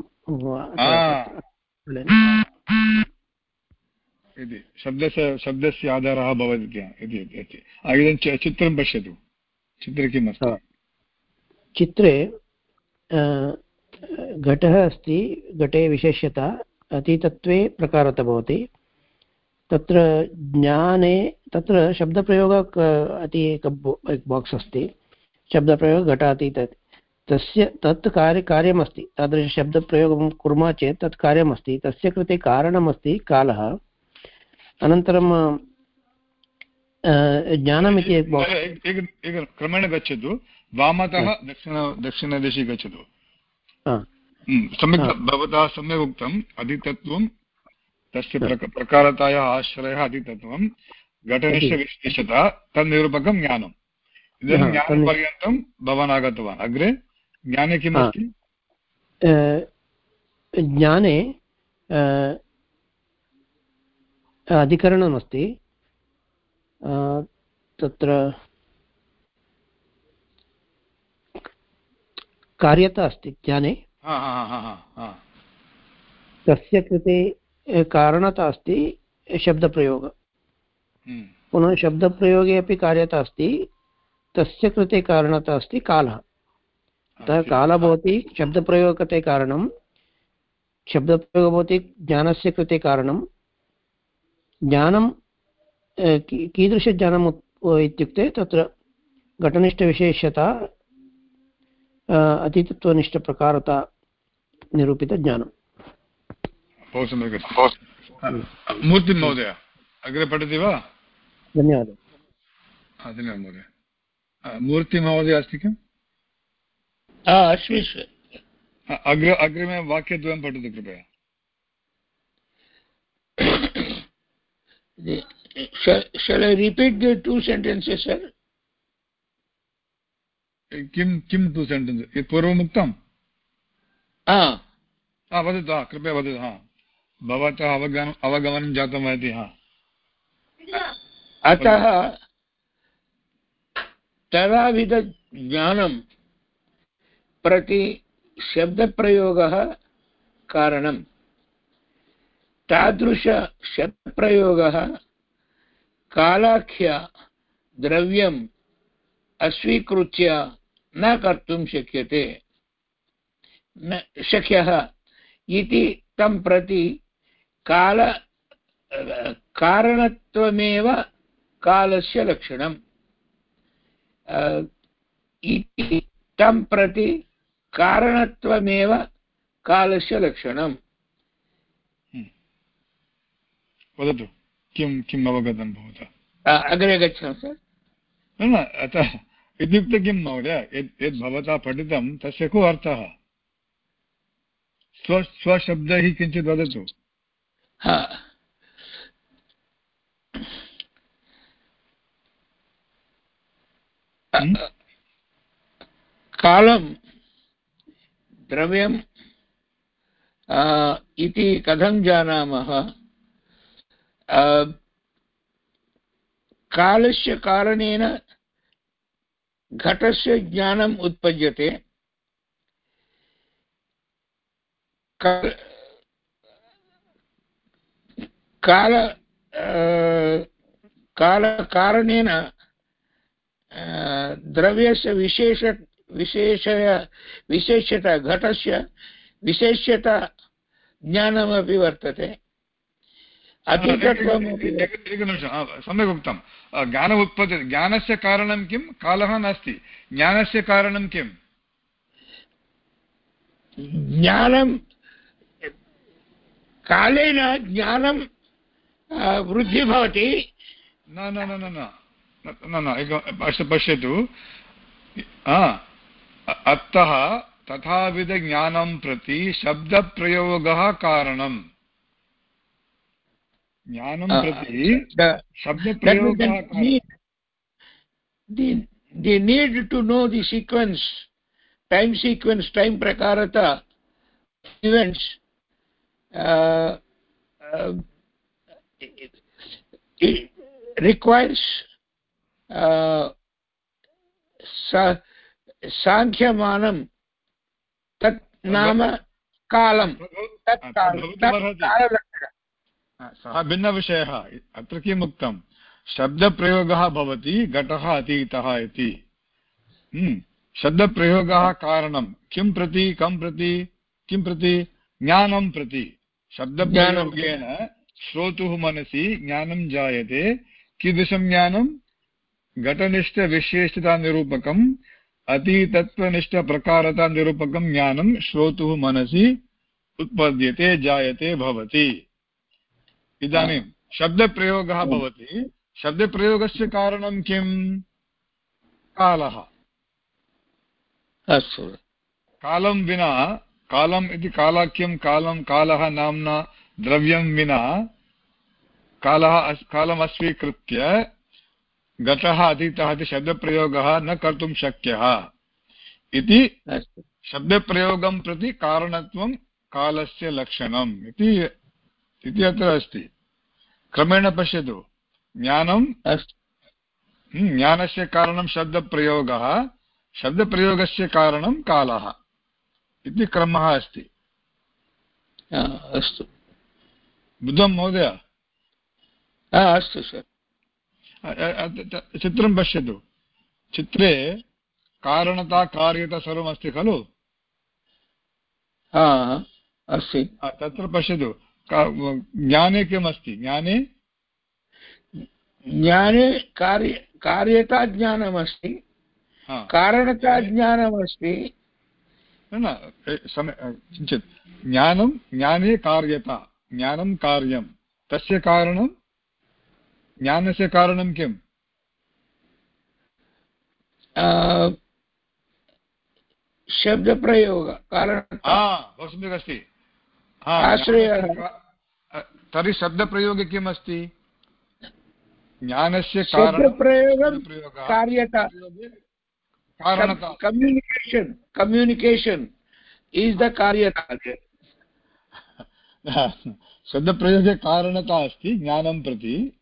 इति। शब्दस्य शब्दस्य आधारः भवति इति इदं चित्रं पश्यतु। चित्रे किम् अस्ति? चित्रे घटः अस्ति घटे विशेष्यता अतीतत्वे प्रकारता भवति। तत्र ज्ञाने तत्र शब्दप्रयोगः अति एक बाक्स् अस्ति। शब्दप्रयोगः घटातीत तस्य तत् कार्य कार्यमस्ति। तादृशशब्दप्रयोगं कुर्मः चेत् तत् कार्यमस्ति। तस्य कृते कारणमस्ति कालः। अनन्तरं ज्ञानमिति क्रमेण गच्छतु। वामतः दक्षिण दक्षिणदिशि गच्छतु। सम्यक् भवता सम्यक् उक्तम्। अधितत्वं तस्य प्रकारतायाः आश्रयः अधितत्वं घटनिष्ठविशेषता तन्निरूपकं ज्ञानम्। इदानीं ज्ञानपर्यन्तं भवान् आगतवान्। अग्रे? ज्ञाने किम् अस्ति? ज्ञाने अधिकरणमस्ति। तत्र कार्यता अस्ति ज्ञाने। तस्य कृते कारणता अस्ति शब्दप्रयोगः। हम्म। पुनः शब्दप्रयोगे अपि कार्यता अस्ति तस्य कृते कारणता अस्ति कालः। अतः कालः भवति शब्दप्रयोगकृते कारणं शब्दप्रयोगः भवति ज्ञानस्य कृते कारणं ज्ञानं कीदृशज्ञानम् इत्युक्ते तत्र घटनिष्ठविशेषता अतितत्वनिष्ठप्रकारता निरूपितज्ञानं बहु सम्यक् मूर्तिं महोदय अग्रे पठति वा? धन्यवादः। धन्यवादः महोदय। मूर्तिमहोदय अस्ति किम्? अग्र अग्रिमे वाक्यद्वयं पठतु कृपया shall i repeat the two sentences sir? किं किं टु सेण्टेन्स् पूर्वम् उक्तम् वदतु हा कृपया वदतु हा भवतः अवगमनम् अवगमनं जातं वा इति हा अतः तदाविधज्ञानं प्रति शब्दप्रयोगः कारणं तादृशशब्दप्रयोगः कालाख्य द्रव्यम् अस्वीकृत्य न कर्तुं शक्यते। न शक्यः इति तं प्रति काल, कारणत्वमेव कालस्य लक्षणम्। इति तं प्रति कारणत्वमेव कालस्य लक्षणम्। हम्म। वदतु किं किम् अवगतं भवता? अग्रे गच्छामः सर् न अतः इत्युक्ते किं महोदय यद् यद् भवता पठितं तस्य को अर्थः? स्व स्वशब्दैः किञ्चित् वदतु। कालं द्रव्यं इति कथं जानामः? कालस्य कारणेन घटस्य ज्ञानम् उत्पद्यते। काल कालकारणेन द्रव्यस्य विशेष विशेष विशेष्यता घटस्य विशेष्यता ज्ञानमपि वर्तते। एकनिमिषं सम्यक् उक्तं। ज्ञान उत्पद्यते ज्ञानस्य कारणं किं? कालः नास्ति। ज्ञानस्य कारणं किम् ज्ञानं कालेन ज्ञानं वृद्धिः भवति। न न न न न न एक पश्यतु। अतः तथाविध ज्ञानं प्रति शब्द प्रयोगः कारणम्। ज्ञानं प्रति शब्द प्रयोगः कारणं they need to know the sequence time sequence time प्रकारता events It साङ्ख्यमानं तत् नाम कालं तत् सः भिन्नविषयः अत्र किम् उक्तं शब्दप्रयोगः भवति घटः अतीतः इति। हम्म, शब्दप्रयोगः कारणं किं प्रति कं प्रति किं प्रति? ज्ञानं प्रति। शब्दप्रयोगेन श्रोतुः मनसि ज्ञानं जायते। कीदृशं ज्ञानं? घटनिष्ठविशेषतानिरूपकम् अतीतत्वनिष्ठप्रकारतानिरूपकं ज्ञानं श्रोतुः मनसि उत्पद्यते जायते भवति। इदानीं शब्दप्रयोगः भवति। शब्दप्रयोगस्य कारणं किम् कालः। अस्तु। कालं विना कालम् इति कालाख्यं कालं कालः नाम्ना द्रव्यं विना कालः कालम् गतः अतीतः इति शब्दप्रयोगः न कर्तुं शक्यः इति शब्दप्रयोगं प्रति कारणत्वं कालस्य लक्षणम् इति अत्र अस्ति। क्रमेण पश्यतु। ज्ञानं ज्ञानस्य कारणं शब्दप्रयोगः शब्दप्रयोगस्य कारणं कालः इति क्रमः अस्ति। अस्तु। बुद्धं महोदय? अस्तु सर्। चित्रं पश्यतु। चित्रे कारणता कार्यता सर्वमस्ति खलु अस्ति। तत्र पश्यतु। ज्ञाने किम् अस्ति ज्ञाने? ज्ञाने कार्य कार्यता ज्ञानमस्ति कारणता ज्ञानमस्ति न किञ्चित्। ज्ञानं ज्ञाने कार्यता। ज्ञानं कार्यं। तस्य कारणं ज्ञानस्य कारणं किम्? शब्दप्रयोग सम्यक् अस्ति आश्रयः। तर्हि शब्दप्रयोगे किम् अस्ति? ज्ञानस्य शब्दप्रयोगं कार्यता। कम्युनिकेशन् कम्युनिकेशन् इस् द कार्यता। शब्दप्रयोगे कारणता अस्ति ज्ञानं प्रति।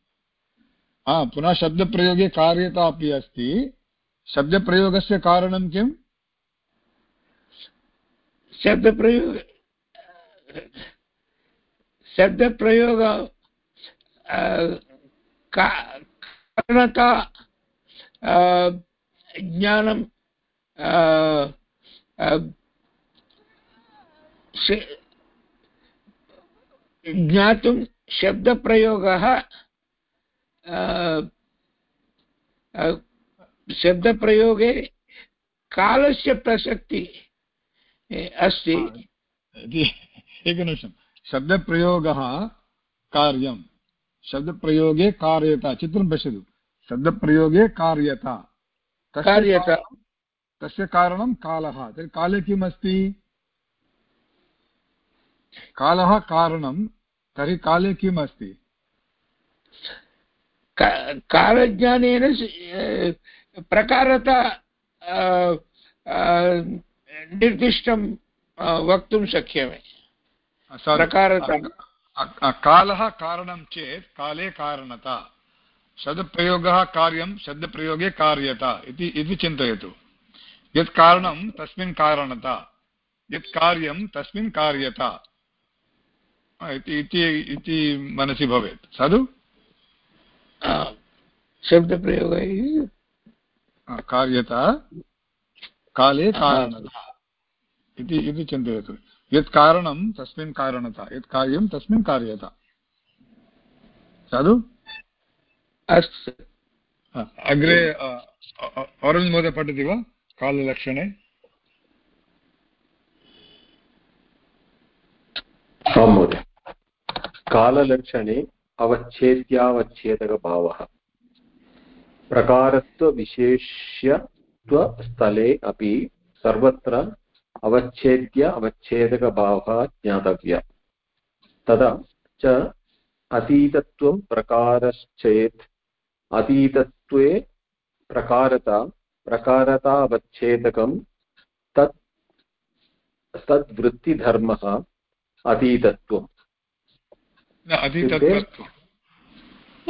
हा पुनः शब्दप्रयोगे कार्यता अपि अस्ति। शब्दप्रयोगस्य कारणं किम्? शब्दप्रयोग शब्दप्रयोग कारणता ज्ञानं ज्ञातुं शब्दप्रयोगः शब्दप्रयोगे कालस्य प्रसक्ति अस्ति। एकनिमिषं शब्दप्रयोगः कार्यं। शब्दप्रयोगे कार्यता चित्रं पश्यतु। शब्दप्रयोगे कार्यता। कार्यता। तस्य कारणं कालः। तर्हि काले किम् अस्ति कालः कारणं। तर्हि काले किम् अस्ति कालज्ञानेन प्रकारता निर्दिष्टं वक्तुं शक्यते प्रकारता कालः कारणं चेत् काले कारणता शब्दप्रयोगः कार्यं शब्दप्रयोगे कार्यता इति चिन्तयतु यत् कारणं तस्मिन् कारणता यत् कार्यं तस्मिन् कार्यता इति मनसि भवेत् साधु शब्दप्रयोगैः कार्यता काले कारणता इति चिन्तयतु। यत् कारणं तस्मिन् कारणता यत् कार्यं तस्मिन् कार्यता। साधु? अस्तु। अग्रे अरुण् महोदय पठति वा? काललक्षणे आं महोदय। काललक्षणे अवच्छेद्यावच्छेदकभावः। प्रकारत्वविशेष्यत्वस्थले अपि सर्वत्र अवच्छेद्य, अवच्छेदकभावः ज्ञातव्य। तदा च अतीतत्वं प्रकारश्चेत्। अतीतत्वे प्रकारता, प्रकारतावच्छेदकं तत्, तद्वृत्तिधर्मः अतीतत्वम्।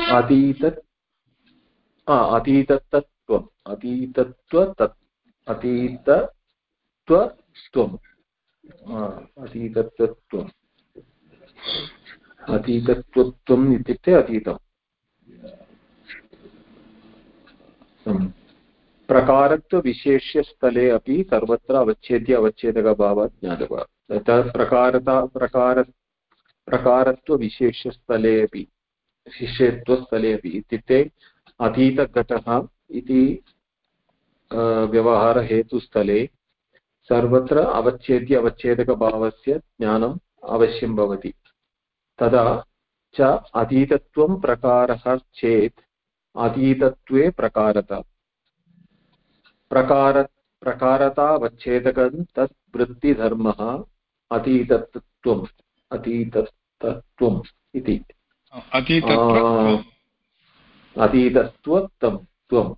अतीत अतीतत्वम् अतीतत्व तत् अतीतत्वत्वम् इत्युक्ते अतीतम् प्रकारत्वविशेष्यस्थले अपि सर्वत्र अवच्छेद्य अवच्छेदकभावात् ज्ञातव्यः तथा प्रकारता प्रकार प्रकारत्वविशेषस्थले अपि शिष्यत्वस्थले अपि इत्युक्ते अतीतघटः इति व्यवहारहेतुस्थले सर्वत्र अवच्छेद्य अवच्छेदकभावस्य ज्ञानम् अवश्यं भवति। तदा च अतीतत्वं प्रकारः चेत् अतीतत्वे प्रकारता। प्रकार, प्रकारतावच्छेदकं तत् वृत्तिधर्मः अतीतत्वम् अतीतत् तत्त्वम् इति अतीतत्वत्तं त्वम्।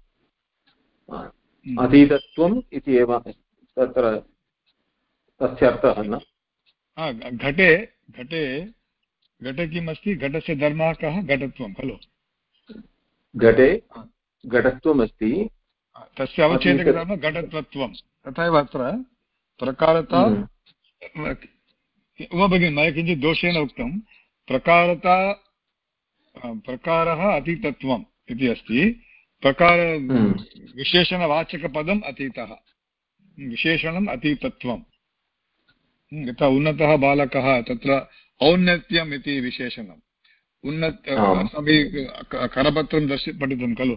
हम्म। अतीतत्वम् इति एव तत्र तस्य अर्थः न? घटे घटे घटे किम् अस्ति घटस्य धर्मः कः? घटत्वं खलु। घटे घटत्वम् अस्ति तस्य अवच्छेदकधर्मः घटत्वत्वं तथैव अत्र प्रकारता हम्म। उमा भगिनी मया किञ्चित् दोषेण उक्तं। प्रकारता प्रकारः अतीतत्वम् इति अस्ति। प्रकार हम्म। विशेषणवाचकपदम् अतीतः। विशेषणम् अतीतत्वम्। यथा उन्नतः बालकः तत्र औन्नत्यम् इति विशेषणम्। उन्नत अस्माभिः करपत्रं दर्शि पठितं खलु।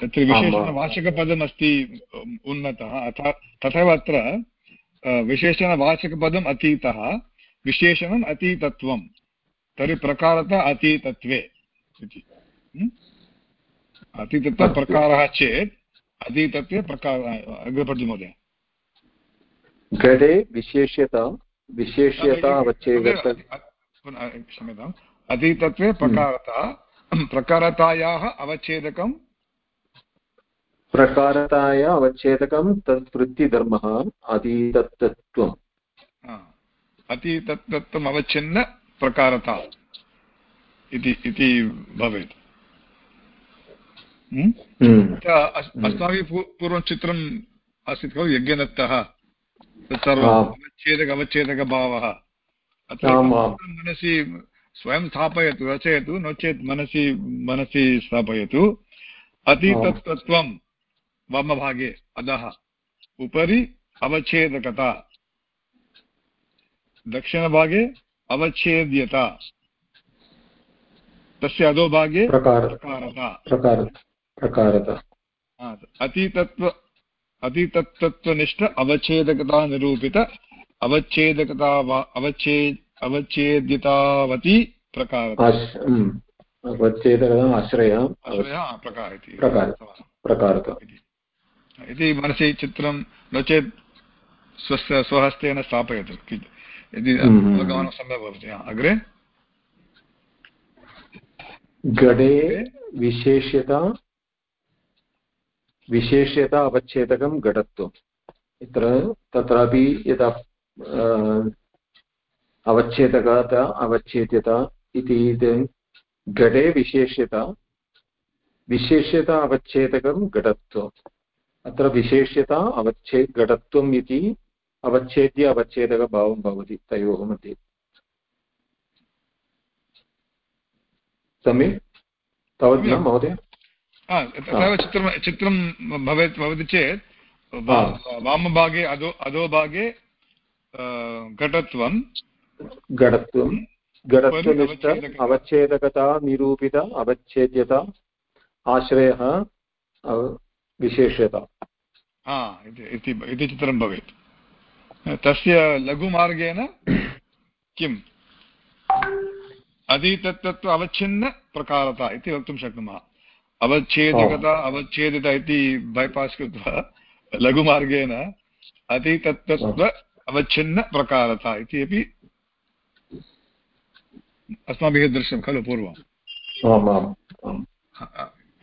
तत्र विशेषणवाचकपदमस्ति उन्नतः। अतः तथैव अत्र विशेषणवाचकपदम् अतीतः। विशेषणम् अतीतत्वं तर्हि प्रकारता अतीतत्वे इति। अतीतत्वं प्रकारः चेत् अतीतत्वे प्रकारः अग्रे पठतु महोदय घटे विशेष्यता क्षम्यताम्। अतीतत्वे प्रकारता प्रकारतायाः अवच्छेदकं प्रकारताया अवच्छेदकं तत् वृत्तिधर्मः अतीतत्वम् अतितत्त्वम् अवच्छिन्न प्रकारता इति भवेत्। हम्म? हम्म। अस्माभिः पूर्वं चित्रम् आसीत् खलु यज्ञदत्तः। तत्सर्वम् अवच्छेदक अवच्छेदकभावः। अत्र मनसि स्वयं स्थापयतु रचयतु नो चेत् मनसि मनसि स्थापयतु। अतितत्त्वं वामभागे अधः। उपरि अवच्छेदकता। दक्षिणभागे अवच्छेद्यता। तस्य अधोभागे प्रकारता। अतीतत्व अतीतत्वनिष्ठ अवच्छेदकता निरूपित अवच्छेदकता अवच्छेद अवच्छेद्यतावती प्रकारता। अवच्छेदकता आश्रय प्रकार इति। इति। मनसि चित्रं नो चेत् स्वस्य स्वहस्तेन स्थापयतु। यदि। अवगमनं सम्यक् भवति अग्रे गडे विशेष्यता विशेष्यता अवच्छेदकं घटत्वम् यत्र तत्रापि यदा अवच्छेदकता अवच्छेद्यता इति घटे विशेष्यता विशेष्यता अवच्छेदकं घटत्वम् अत्र विशेष्यता अवच्छे घटत्वम् इति अवच्छेद्य अवच्छेदकभावं भवति तयोः मध्ये। सम्यक् तावत् न महोदय? तथैव चित्रं चित्रं भवेत् भवति चेत् वामभागे अधो अधोभागे घटत्वं। घटत्वं। घटत्वनिष्ठ अवच्छेदकता निरूपित अवच्छेद्यता आश्रयः विशेष्यता। इति चित्रं भवेत्। तस्य लघुमार्गेण किम्? अधीतत्तत्व अवच्छिन्नप्रकारता इति वक्तुं शक्नुमः। अवच्छेदकता अवच्छेदिता इति बैपास् कृत्वा लघुमार्गेण अतीतत्त्व अवच्छिन्नप्रकारता इति अपि अस्माभिः दृश्यं खलु पूर्वम्।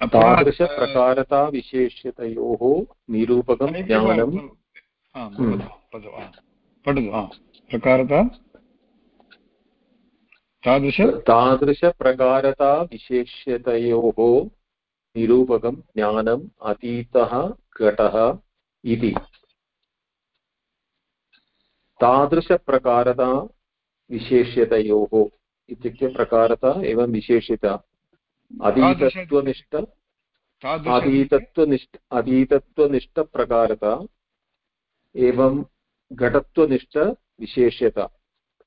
तादृशप्रकारताविशेष्यतयोः निरूपकं ज्ञानं। पठतु प्रकारता तादृश तादृशप्रकारताविशेष्यतयोः निरूपकं ज्ञानम् अतीतः घटः इति तादृशप्रकारता विशेष्यतयोः इत्युक्ते प्रकारता एवं विशेषिता अधीतत्वनिष्ठ अधीतत्वनिष्ठ अधीतत्वनिष्ठप्रकारता एवं घटत्वनिष्ठविशेष्यता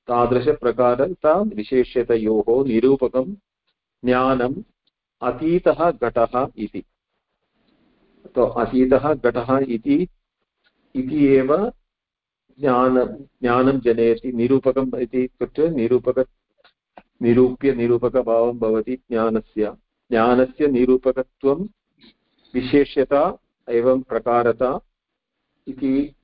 तादृशप्रकारता विशेष्यतयोः निरूपकं ज्ञानम् अतीतः घटः इति। तो अतीतः घटः इति इति एव ज्ञान, ज्ञानं जनयति, निरूपकम् इति कृत्वा निरूपक, निरूप्य निरूपकभावं भवति ज्ञानस्य। ज्ञानस्य निरूपकत्वं विशेष्यता एवं प्रकारता इति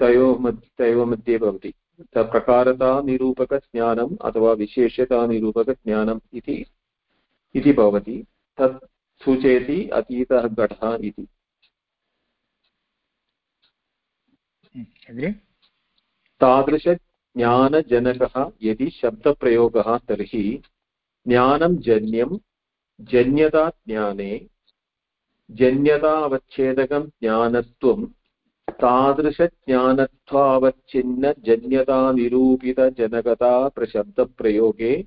तयोः मध्ये तयोः मध्ये भवति। प्रकारतानिरूपकज्ञानम् अथवा विशेष्यतानिरूपकज्ञानम् इति इति भवति। तत् सूचयति अतीतः घटः इति। तादृश ज्ञानजनकः यदि शब्दप्रयोगः तर्हि ज्ञानं जन्यं जन्यता ज्ञाने जन्यतावच्छेदकं ज्ञानत्वं तादृशज्ञानत्वावच्छिन्नजन्यतानिरूपितजनकता प्रशब्दप्रयोगे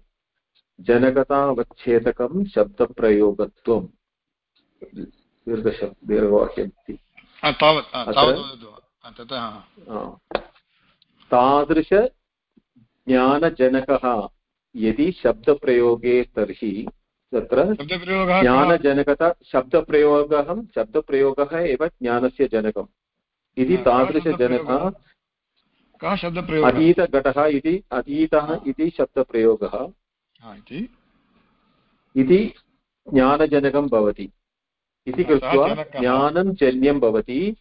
जनकतावच्छेदकं शब्दप्रयोगत्वं। दीर्घशब् दीर्घवाक्यम् इति तादृश ज्ञानजनकः यदि शब्दप्रयोगे तर्हि तत्र ज्ञानजनकता शब्दप्रयोगः शब्दप्रयोगः एव ज्ञानस्य जनकम्। इति तादृशजनकः कः शब्दप्रयोगः? अतीतघटः इति अतीतः इति शब्दप्रयोगः। इति। ज्ञानजनकं भवति। इति कृत्वा ज्ञानं जन्यं भवति।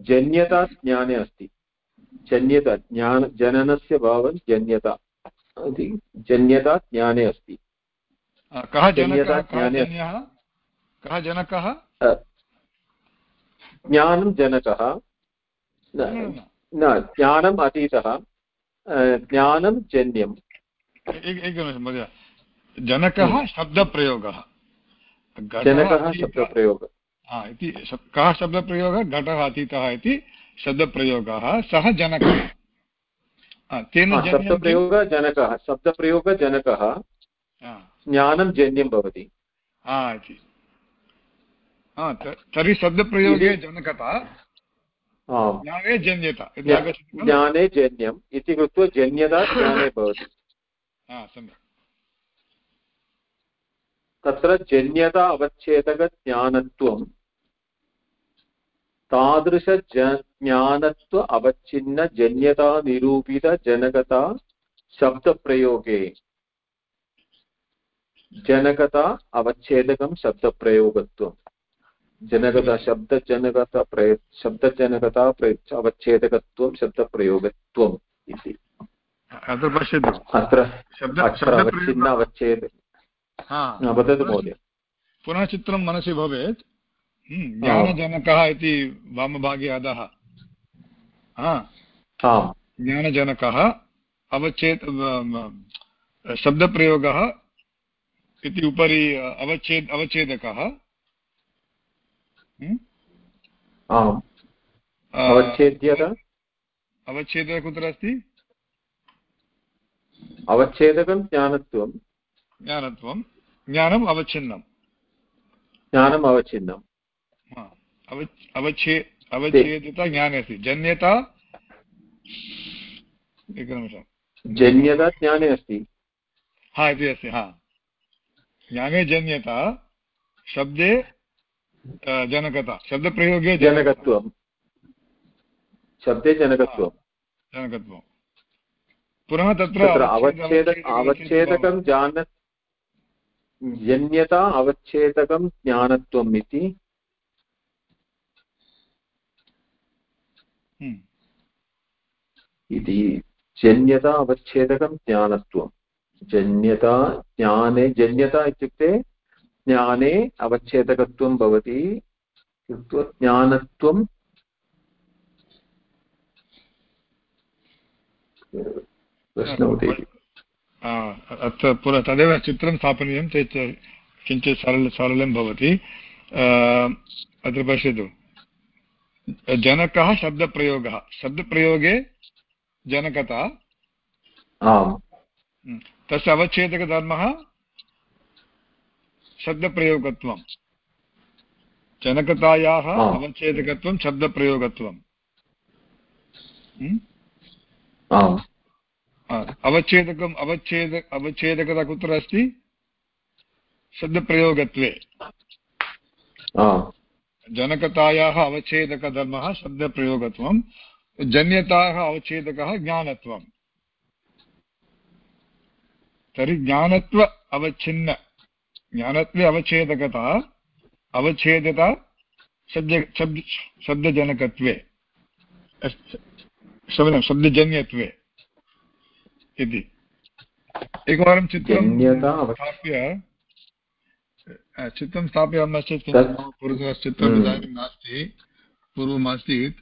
जन्यता ज्ञाने अस्ति। जन्यता ज्ञान जननस्य भावं जन्यता। इति जन्यता ज्ञाने अस्ति। कः जन्यता ज्ञाने कः जनकः? ज्ञानं जनकः। न ज्ञानम् अतीतः ज्ञानं जन्यम्। एकनिमिषं महोदय। जनकः हम्म। शब्दप्रयोगः। जनकः शब्दप्रयोगः। इति कः शब्दप्रयोगः? घटः अतीतः इति शब्दप्रयोगः। सः जनकः। तेन शब्दप्रयोगः जनकः। शब्दप्रयोगजनकः ज्ञानं जन्यं भवति। तर्हि शब्दप्रयोगे जनकता। ज्ञाने जन्यता ज्ञाने जन्यम् इति कृत्वा जन्यता ज्ञाने भवति। सम्यक्। तत्र जन्यता अवच्छेदकज्ञानत्वं तादृश ज्ञानत्व अवच्छिन्नजन्यतानिरूपितजनकता शब्दप्रयोगे। जनकता अवच्छेदकं शब्दप्रयोगत्वं जनकता शब्दजनकता प्रय शब्दजनकता प्रय अवच्छेदकत्वं शब्दप्रयोगत्वम् इति। अत्र पश्यतु अत्र अत्र अवच्छिन्न अवच्छेद वदतु महोदय पुनः चित्रं मनसि भवेत् ज्ञानजनकः इति वामभागे अधः ज्ञानजनकः अवच्छेद शब्दप्रयोगः इति उपरि अवच्छेद अवच्छेदकः हम्म? अवच्छेद्यत? अवच्छेदः कुत्र अस्ति? अवच्छेदकं ज्ञानत्वं। ज्ञानत्वं। ज्ञानम् अवच्छिन्नम्। ज्ञानम् अवच्छिन्नम्। अवच्छे अवच्छेदिता ज्ञाने अस्ति। जन्यता एकनिमिषं जन्यता ज्ञाने अस्ति। हा इति अस्ति हा। ज्ञाने जन्यता शब्दे जनकता शब्दप्रयोगे जनकत्वं शब्दे जनकत्वं जनकत्वं पुनः तत्र अवच्छेद अवच्छेदकं जान जन्यता अवच्छेदकं ज्ञानत्वम् इति। इति जन्यता अवच्छेदकं ज्ञानत्वं जन्यता ज्ञाने जन्यता इत्युक्ते ज्ञाने अवच्छेदकत्वं भवति। ज्ञानत्वं प्रश्नवती अत्र पुनः तदेव चित्रं स्थापनीयं चेत् किञ्चित् सरल सरलं भवति। अत्र पश्यतु। जनकः शब्दप्रयोगः। शब्दप्रयोगे जनकता। तस्य अवच्छेदकधर्मः शब्दप्रयोगत्वं जनकतायाः अवच्छेदकत्वं शब्दप्रयोगत्वं अवच्छेदकम् अवच्छेद अवच्छेदकता कुत्र अस्ति? शब्दप्रयोगत्वे। जनकतायाः अवच्छेदकधर्मः शब्दप्रयोगत्वं जन्यताः अवच्छेदकः ज्ञानत्वम्। तर्हि ज्ञानत्व अवच्छिन्न। ज्ञानत्वे अवच्छेदकता अवच्छेदता शब्द शब्द शब्दजनकत्वे क्षम्यतां शब्दजन्यत्वे इति। एकवारं चित्रं स्थाप्य चित्रं स्थापयामश्चेत् पुरतः चित्रम् हम्म। इदानीं नास्ति पूर्वम् आसीत्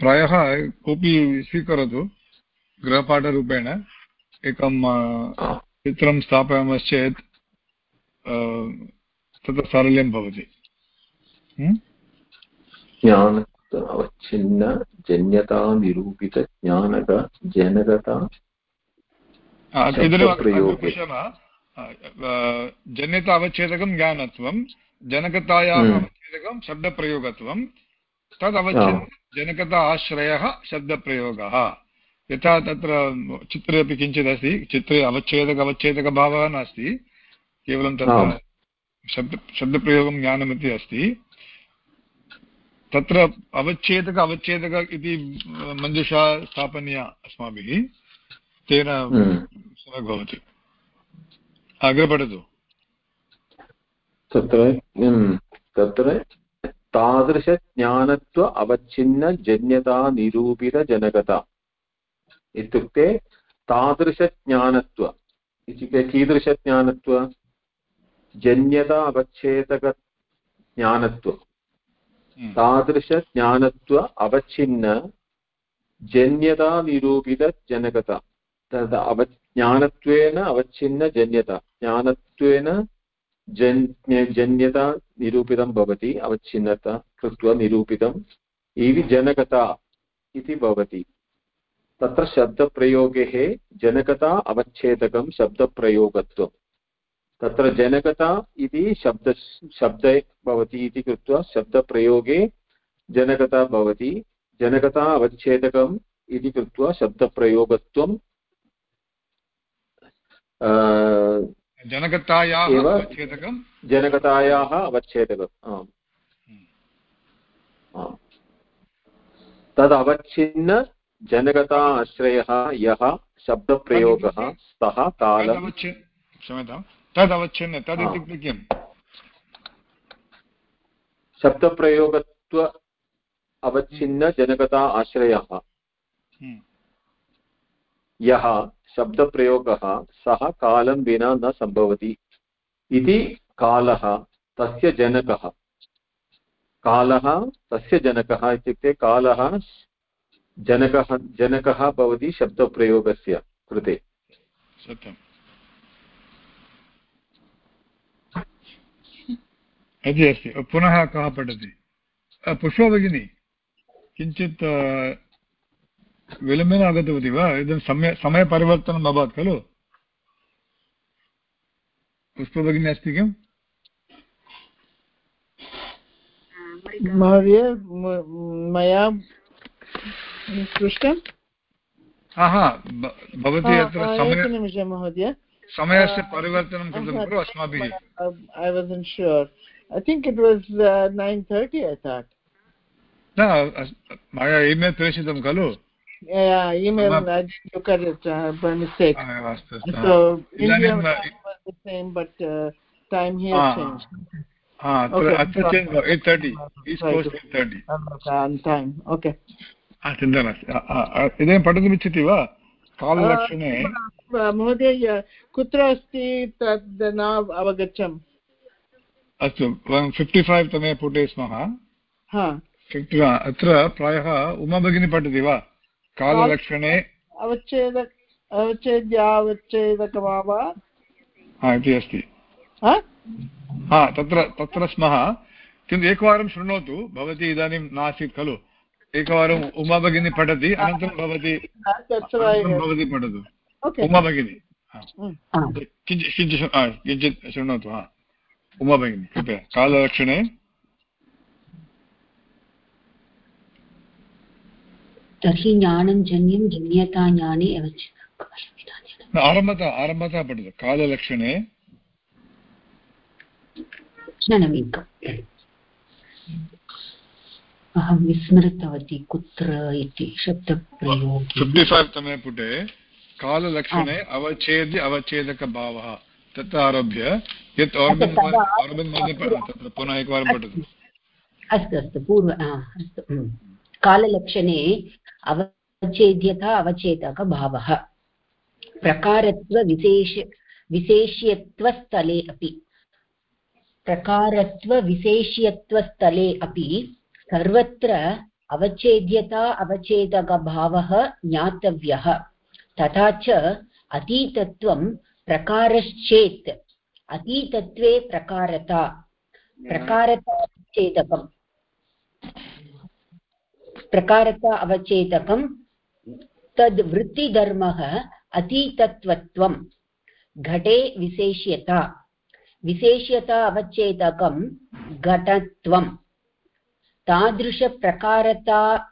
प्रायः कोऽपि स्वीकरोतु गृहपाठरूपेण एकं चित्रं स्थापयामश्चेत् तत्र सारल्यं भवति। अवच्छिन्न जन्यता निरूपित ज्ञानक जनकता जन्यता अवच्छेदकं ज्ञानत्वं जनकतायाः हम्म। अवच्छेदकं शब्दप्रयोगत्वं तद् अवच्छिन्न जनकता आश्रयः शब्दप्रयोगः यथा तत्र चित्रे अपि किञ्चित् अस्ति चित्रे अवच्छेदक अवच्छेदकभावः नास्ति केवलं तत्र शब्द शब्दप्रयोगं ज्ञानमिति अस्ति। तत्र अवच्छेदक अवच्छेदक इति मञ्जुषा स्थापनीया अस्माभिः तेन हम्म। सम्यक् भवति। अग्रे पठतु तत्र तत्र तादृशज्ञानत्व अवच्छिन्नजन्यतानिरूपितजनकता इत्युक्ते तादृशज्ञानत्व। इत्युक्ते कीदृशज्ञानत्व? जन्यता अवच्छेदकज्ञानत्व हम्म। तादृशज्ञानत्व अवच्छिन्न जन्यतानिरूपितजनकता। तद् अव ज्ञानत्वेन अवच्छिन्नजन्यता ज्ञानत्वेन जन्य जन्यता निरूपितं भवति अवच्छिन्नता कृत्वा निरूपितम्। इति जनकता इति भवति। तत्र शब्दप्रयोगे जनकता अवच्छेदकं शब्दप्रयोगत्वं। तत्र जनकता इति शब्द शब्दे भवति इति कृत्वा शब्दप्रयोगे जनकता भवति जनकता अवच्छेदकम् इति कृत्वा शब्दप्रयोगत्वं जनकतायाः अवच्छेदकं जनकतायाः अवच्छेदकम् आम्। तद् अवच्छिन्न जनकता आश्रयः यः शब्दप्रयोगः सः कालम् क्षम्यतां। तदवच्छिन्न तद् इत्युक्ते किम्? शब्दप्रयोगत्व अवच्छिन्नजनकता आश्रयः। हम्म। यः शब्दप्रयोगः सः कालं विना न सम्भवति। इति कालः तस्य जनकः। कालः तस्य जनकः इत्युक्ते कालः जनकः जनकः भवति शब्दप्रयोगस्य कृते। सत्यम्। इति अस्ति पुनः कः पठति? पुष्पा भगिनी किञ्चित् विलम्बेन आगतवती वा? इदं समय समयपरिवर्तनम् अभवत् खलु? पुष्पभगिनी अस्ति किम्? महोदय मया पृष्टं भवती अत्र एकनिमिषं महोदय समयस्य परिवर्तनं कृतं खलु अस्माभिः I was sure I think it was uh, 9:30. I thought. न मया ईमेल् प्रेषितं खलु uh, uh. अत्र change thirty east coast thirty. Okay. चिन्ता नास्ति इदानीं पठितुमिच्छति वा काललक्षणे महोदय कुत्र अस्ति तद् न अवगच्छम् अस्तु वयं फिफ्टि फैव् तमे पुटे स्मः अत्र प्रायः उमा भगिनी पठति वा काललक्षणे अवच्छेद अवच्छेद्यावच्छेदकभाव इति अस्ति हा तत्र तत्र स्मः किन्तु एकवारं शृणोतु भवती इदानीं नासीत् खलु एकवारम् उमा भगिनी पठति अनन्तरं भवती भवती पठतु। उमा भगिनी किञ्चित् किञ्चित् किञ्चित् शृणोतु हा। उमा भगिनी कृपया कालरक्षणे। तर्हि ज्ञानं जन्यं जन्यता ज्ञाने एव आरम्भतः आरम्भतः पठतु काललक्षणे। क्षणमेकम् अहं विस्मृतवती कुत्र इति शब्दप्रयोगे। फिफ्टि फैव् तमे पुटे काललक्षणे अवच्छेद्य अवच्छेदकभावः तत्र आरभ्य यत् मध्ये तत्र पुनः एकवारं पठतु। अस्तु अस्तु पूर्व अस्तु काललक्षणे अवच्छेद्यता अवच्छेदकभावः प्रकारत्वविशेष विशेष्यत्वस्थले अपि। प्रकारत्वविशेष्यत्वस्थले अपि सर्वत्र अवच्छेद्यता, अवच्छेदकभावः ज्ञातव्यः। तथा च अतीतत्वं प्रकारश्चेत्। अतीतत्वे प्रकारता। प्रकारता अवच्छेदकम्। प्रकारता अवच्छेदकं। तद् वृत्तिधर्मः अतीतत्वत्वं घटे विशेष्यता। विशेष्यता अवच्छेदकं घटत्वं तादृशप्रकारता,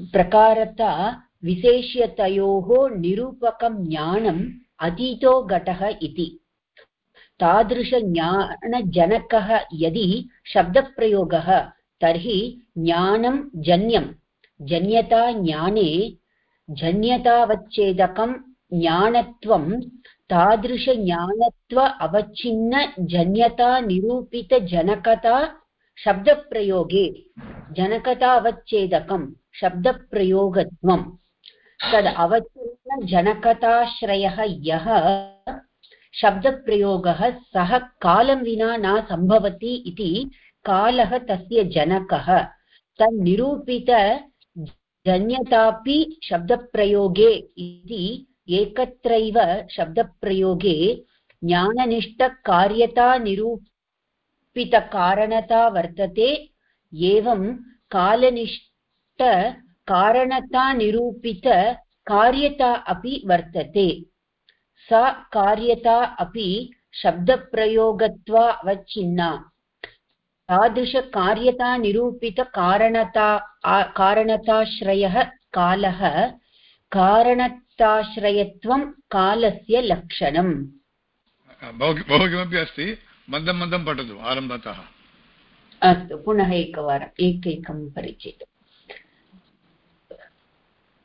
प्रकारता विशेष्यतयोः निरूपकं ज्ञानम् अतीतो घटः इति। तादृशज्ञानजनकः यदि शब्दप्रयोगः, तर्हि ज्ञानं जन्यं जन्यता ज्ञाने, जन्यतावच्छेदकं ज्ञानत्वं, तादृशज्ञानत्व अवच्छिन्नजन्यतानिरूपितजनकता शब्दप्रयोगे जनकतावच्छेदकं शब्दप्रयोगत्वं तद् अवतीर्णजनकताश्रयः यः शब्दप्रयोगः सः कालं विना न सम्भवति इति कालः तस्य जनकः। तन्निरूपितजन्यतापि शब्दप्रयोगे इति एकत्रैव शब्दप्रयोगे ज्ञाननिष्ठकार्यतानिरूपितकारणता वर्तते, एवं कालनिष्ठ कारणता निरूपित कार्यता अपि वर्तते। सा कार्यता अपि शब्दप्रयोगत्वा अवच्छिन्ना तादृशकार्यतानिरूपितकारणता कारणताश्रयः कालः, कारणताश्रयत्वं कालस्य लक्षणम्। बहु किमपि अस्ति। मन्दं मन्दं पठतु, आरम्भतः। अस्तु, पुनः एकवारम् एकैकं परिचयतु।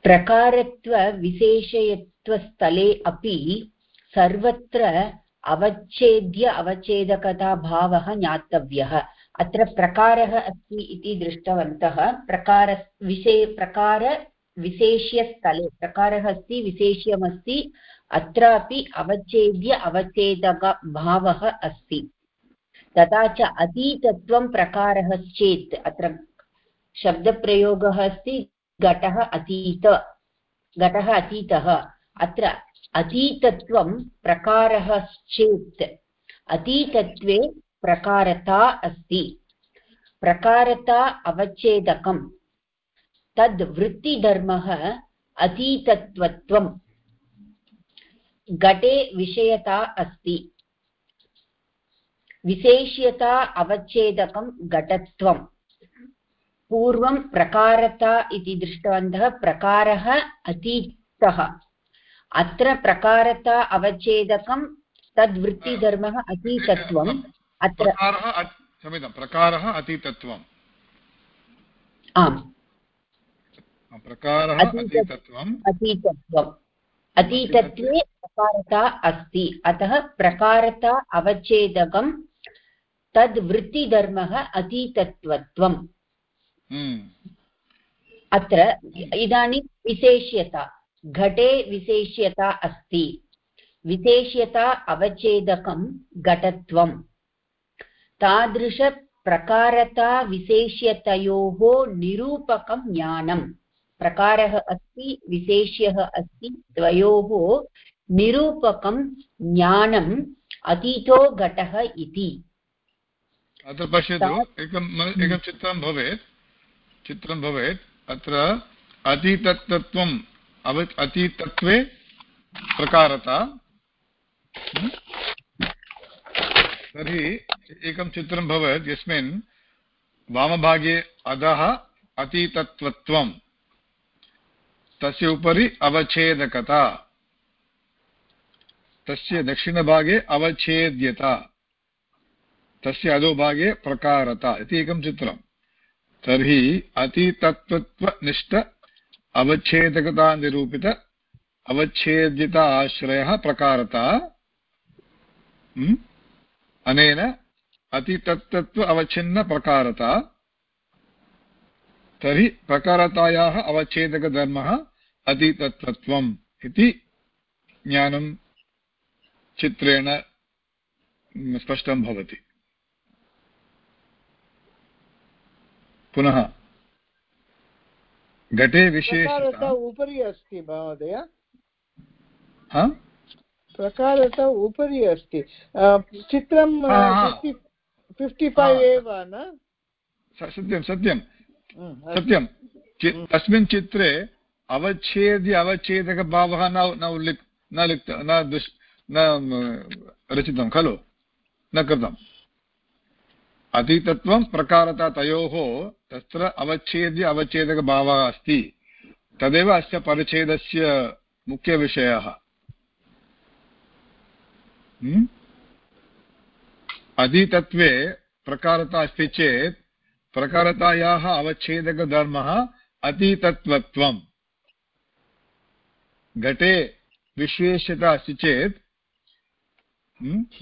प्रकारत्वविशेषयत्वस्थले अपि सर्वत्र अवच्छेद्य अवच्छेदकताभावः ज्ञातव्यः। अत्र प्रकारः अस्ति इति दृष्टवन्तः। प्रकार विषये प्रकार विशेष्यस्थले प्रकारः अस्ति, विशेष्यमस्ति। अत्रापि अवच्छेद्य अवच्छेदकभावः अस्ति। तथा च अतीतत्वं प्रकारः अत्र शब्दप्रयोगः अस्ति, घटः अतीत, घटः अतीतः। अत्र अतीतत्वं प्रकारः अतीतत्वे प्रकारता अस्ति। प्रकारता अवच्छेदकं तद् वृत्तिधर्मः अतीतत्वत्वं घटे विषयता अस्ति। विशेष्यता अवच्छेदकं घटत्वं पूर्वं प्रकारता इति दृष्टवन्तः प्रकारः अतीतः। अत्र प्रकारता अवच्छेदकं तद्वृत्तिधर्मः अतीतत्वम् अत्र क्षम्यतां प्रकारः अतीतत्वम्। आम्। प्रकारः अतीतत्वम्। अतीतत्वम्। अतीतत्वे प्रकारता अस्ति। अतः प्रकारता अवच्छेदकं तद् वृत्तिधर्मः अतीतत्वत्वम्। हम्म। अत्र इदानीं विशेष्यता। घटे विशेष्यता अस्ति। विशेष्यता अवच्छेदकं घटत्वम्। तादृशप्रकारता विशेष्यतयोः निरूपकं ज्ञानम्। प्रकारः अस्ति विशेष्यः अस्ति द्वयोः निरूपकं ज्ञानम् अतीतो घटः इति। अत्र पश्यतु एकम् एकं चित्रं भवेत् चित्रं भवेत् अत्र अतीतत्वम् अव अतीतत्वे प्रकारता। तर्हि एकं चित्रं भवेत् यस्मिन् वामभागे अधः अतीतत्वत्वं तस्य उपरि अवच्छेदकता। तस्य दक्षिणभागे अवच्छेद्यता। तस्य अधोभागे प्रकारता इति एकं चित्रं। तर्हि अतितत्त्वनिष्ठ अवच्छेदकतानिरूपित अवच्छेद्यता आश्रयः प्रकारता अनेन अतितत्त्व अवच्छिन्नप्रकारता तर्हि प्रकारतायाः अवच्छेदकधर्मः अतीतत्वम् इति ज्ञानं चित्रेण स्पष्टं भवति। पुनः घटे विशेष उपरि अस्ति महोदय। प्रकारता उपरि अस्ति। चित्रं फिफ्टि फैव् एव न? सत्यं सत्यं। सत्यं तस्मिन् चित्रे अवच्छेद्य अवच्छेदकभावः न न उल्लिख न लिखित न दुष् न रचितं खलु न कृतम् अतीतत्वं प्रकारता तयोः तत्र अवच्छेद्य अवच्छेदकभावः अस्ति तदेव अस्य परिच्छेदस्य मुख्यविषयः अतीतत्वे प्रकारता अस्ति चेत् प्रकारतायाः अवच्छेदकधर्मः अतीतत्वत्वम्। घटे विशेषता अस्ति चेत्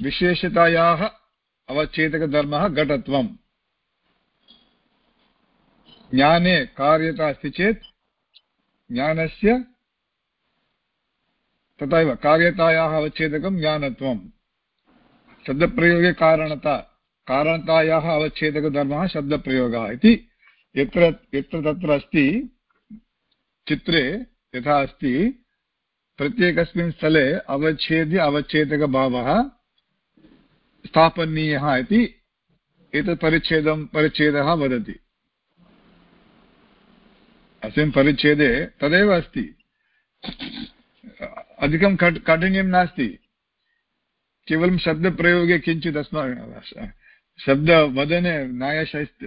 विशेषतायाः अवच्छेदकधर्मः घटत्वम्। ज्ञाने कार्यता अस्ति चेत्, ज्ञानस्य तथैव कार्यतायाः अवच्छेदकं ज्ञानत्वं शब्दप्रयोगे कारणता कारणतायाः अवच्छेदकधर्मः शब्दप्रयोगः इति यत्र यत्र तत्र अस्ति, चित्रे यथा अस्ति, प्रत्येकस्मिन् स्थले अवच्छेद्य अवच्छेदकभावः स्थापनीयः इति एतत् परिच्छेदं, परिच्छेदः वदति। अस्मिन् परिच्छेदे तदेव अस्ति। अधिकं काठिन्यं नास्ति। केवलं शब्दप्रयोगे किञ्चित् अस्माकं शब्दवदने न्यायशैस्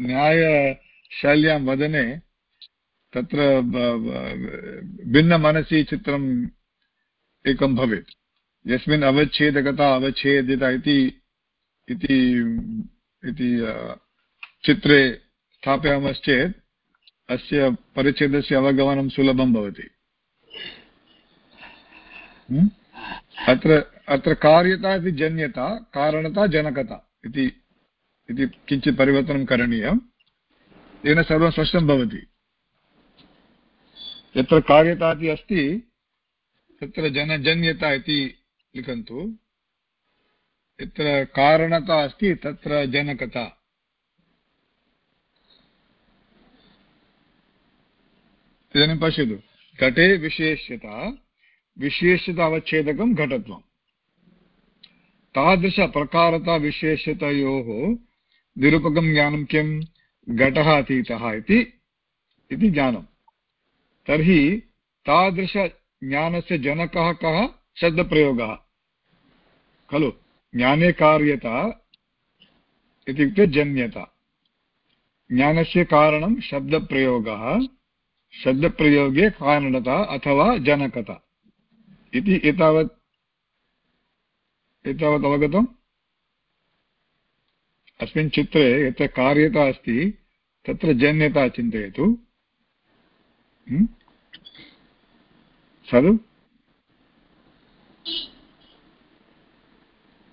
न्यायशैल्यां वदने, तत्र भिन्नमनसि चित्रम् एकं भवेत्। यस्मिन् अवच्छेदकता अवच्छेदिता इति इति चित्रे स्थापयामश्चेत्, अस्य परिच्छेदस्य अवगमनं सुलभं भवति। अत्र अत्र कार्यता इति जन्यता, कारणता जनकता। इति इति किञ्चित् परिवर्तनं करणीयं। तेन सर्वं स्पष्टं भवति। यत्र कार्यता इति अस्ति, तत्र जनजन्यता इति लिखन्तु। यत्र कारणता अस्ति, तत्र जनकता। इदानीं पश्यतु। घटे विशेष्यता। विशेष्यता अवच्छेदकं घटत्वं तादृशप्रकारताविशेष्यतयोः निरूपकं ज्ञानं किं? घटः अतीतः इति ज्ञानं। तर्हि तादृशज्ञानस्य जनकः कः? शब्दप्रयोगः। खलु, ज्ञाने कार्यता इत्युक्ते जन्यता। ज्ञानस्य कारणं शब्दप्रयोगः, शब्दप्रयोगे कारणता अथवा जनकता। इति एतावत् एतावत् अवगतम्? अस्मिन् चित्रे यत्र कार्यता अस्ति, तत्र जन्यता चिन्तयतु। खलु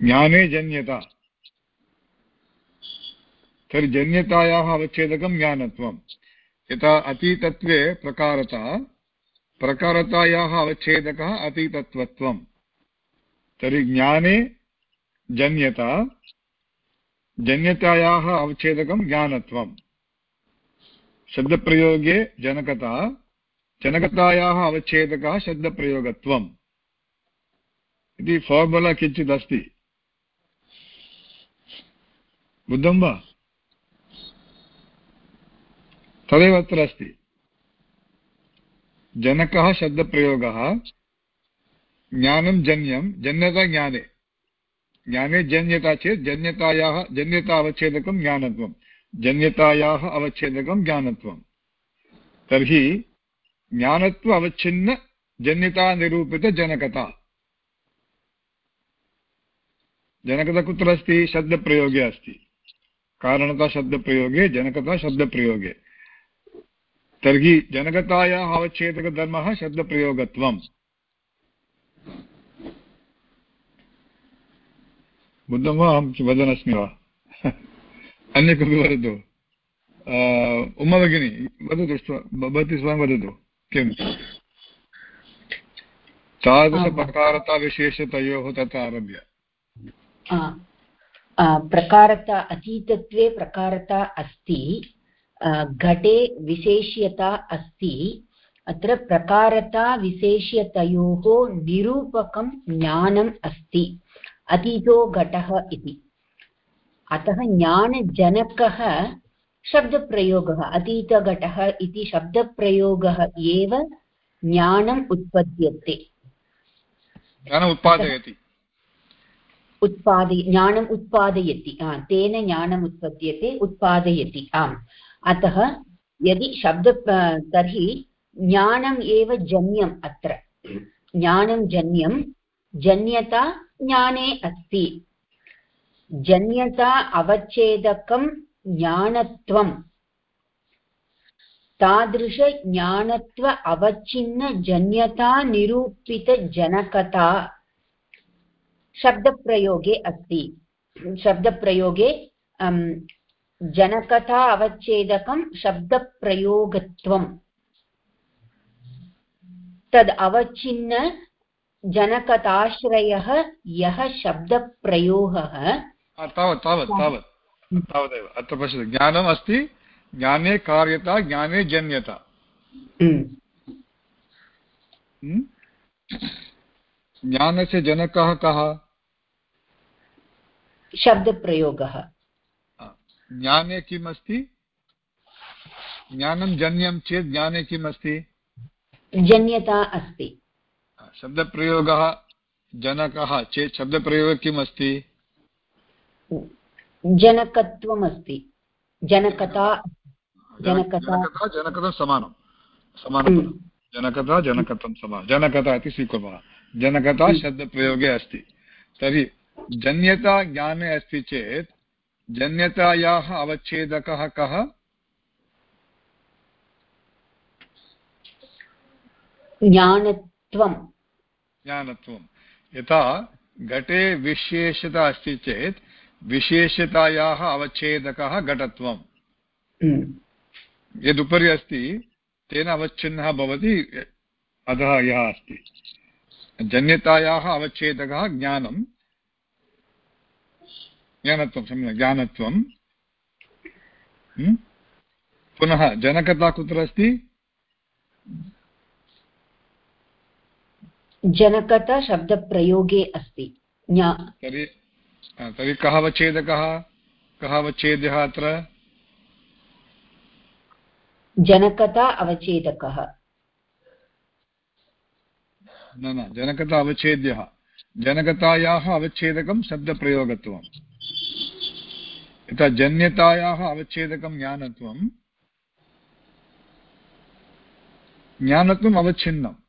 ज्ञाने जन्यता। तर्हि जन्यतायाः अवच्छेदकं ज्ञानत्वं यथा अतीतत्वे प्रकारता, प्रकारतायाः अवच्छेदकः अतीतत्वत्वं तर्हि ज्ञाने जन्यता, जन्यतायाः अवच्छेदकं ज्ञानत्वं। शब्दप्रयोगे जनकता, जनकतायाः अवच्छेदकः शब्दप्रयोगत्वम्। इति फार्मुला किञ्चित् अस्ति। बुद्धं वा? तदेव अत्र अस्ति। जनकः शब्दप्रयोगः ज्ञानं जन्यं, जन्यता ज्ञाने। ज्ञाने जन्यता चेत् जन्यतायाः, जन्यता अवच्छेदकं ज्ञानत्वं। जन्यतायाः अवच्छेदकं ज्ञानत्वं। तर्हि ज्ञानत्व अवच्छिन्न जन्यतानिरूपितजनकता जनकता कुत्र अस्ति? शब्दप्रयोगे अस्ति। कारणता शब्दप्रयोगे, जनकता शब्दप्रयोगे। तर्हि जनकतायाः अवच्छेदकधर्मः शब्दप्रयोगत्वम्। बुद्धं वा अहं वदनस्मि वा अन्य कोऽपि वदतु उमा भगिनी वदतु भवती स्वयं वदतु किं तादृशप्रकारताविशेषतयोः तथा आरभ्य प्रकारता अतीतत्वे प्रकारता अस्ति घटे विशेष्यता अस्ति अत्र प्रकारता विशेष्यतयोः निरूपकं ज्ञानम् अस्ति अतीतो घटः इति। अतः ज्ञानजनकः शब्दप्रयोगः अतीतघटः इति शब्दप्रयोगः एव ज्ञानम् उत्पद्यते। उत्पादयति। उत्पादय ज्ञानम् उत्पादयति तेन ज्ञानम् उत्पद्यते उत्पादयति आम्। अतः यदि शब्द तर्हि ज्ञानम् एव जन्यम् अत्र। ज्ञानं जन्यं जन्यता ज्ञाने अस्ति। जन्यता अवच्छेदकं ज्ञानत्वं। तादृशज्ञानत्व अवच्छिन्नजन्यतानिरूपितजनकता शब्दप्रयोगे अस्ति। शब्दप्रयोगे जनकथा अवच्छेदकं शब्दप्रयोगत्वम् तद् अवच्छिन्न जनकताश्रयः यः शब्दप्रयोगः। तावत् तावत् तावत् तावदेव। अत्र पश्यतु ज्ञानम् अस्ति ज्ञाने कार्यता ज्ञाने जन्यता। ज्ञानस्य जनकः कः? शब्दप्रयोगः। ज्ञाने किम् अस्ति ज्ञानं जन्यं चेत् ज्ञाने किम् अस्ति जन्यता अस्ति। शब्दप्रयोगः जनकः चेत् शब्दप्रयोगः किम् अस्ति जनकत्वम् अस्ति जनकता जनकता जनकता समानं। समानं जनकता जनकत्वं समानं। जनकता इति स्वीकुर्मः। जनकता शब्दप्रयोगे अस्ति। तर्हि जन्यता ज्ञाने अस्ति चेत् जन्यतायाः अवच्छेदकः कः? ज्ञानत्वं ज्ञानत्वं। यथा घटे विशेषता अस्ति चेत् विशेषतायाः अवच्छेदकः घटत्वम्। हम्म। यदुपरि अस्ति तेन अवच्छिन्नः भवति अधः यः अस्ति। जन्यतायाः अवच्छेदकः ज्ञानं। ज्ञानत्वं सम्यक् ज्ञानत्वं। हम्म? पुनः जनकता कुत्र अस्ति? जनकता शब्दप्रयोगे अस्ति। तर्हि तर्हि कः अवच्छेदकः? कः अवच्छेद्यः अत्र? जनकता अवच्छेदकः। न न जनकता अवच्छेद्यः। जनकतायाः अवच्छेदकं शब्दप्रयोगत्वम्। यथा जन्यतायाः अवच्छेदकं ज्ञानत्वं। ज्ञानत्वम् अवच्छिन्नम्।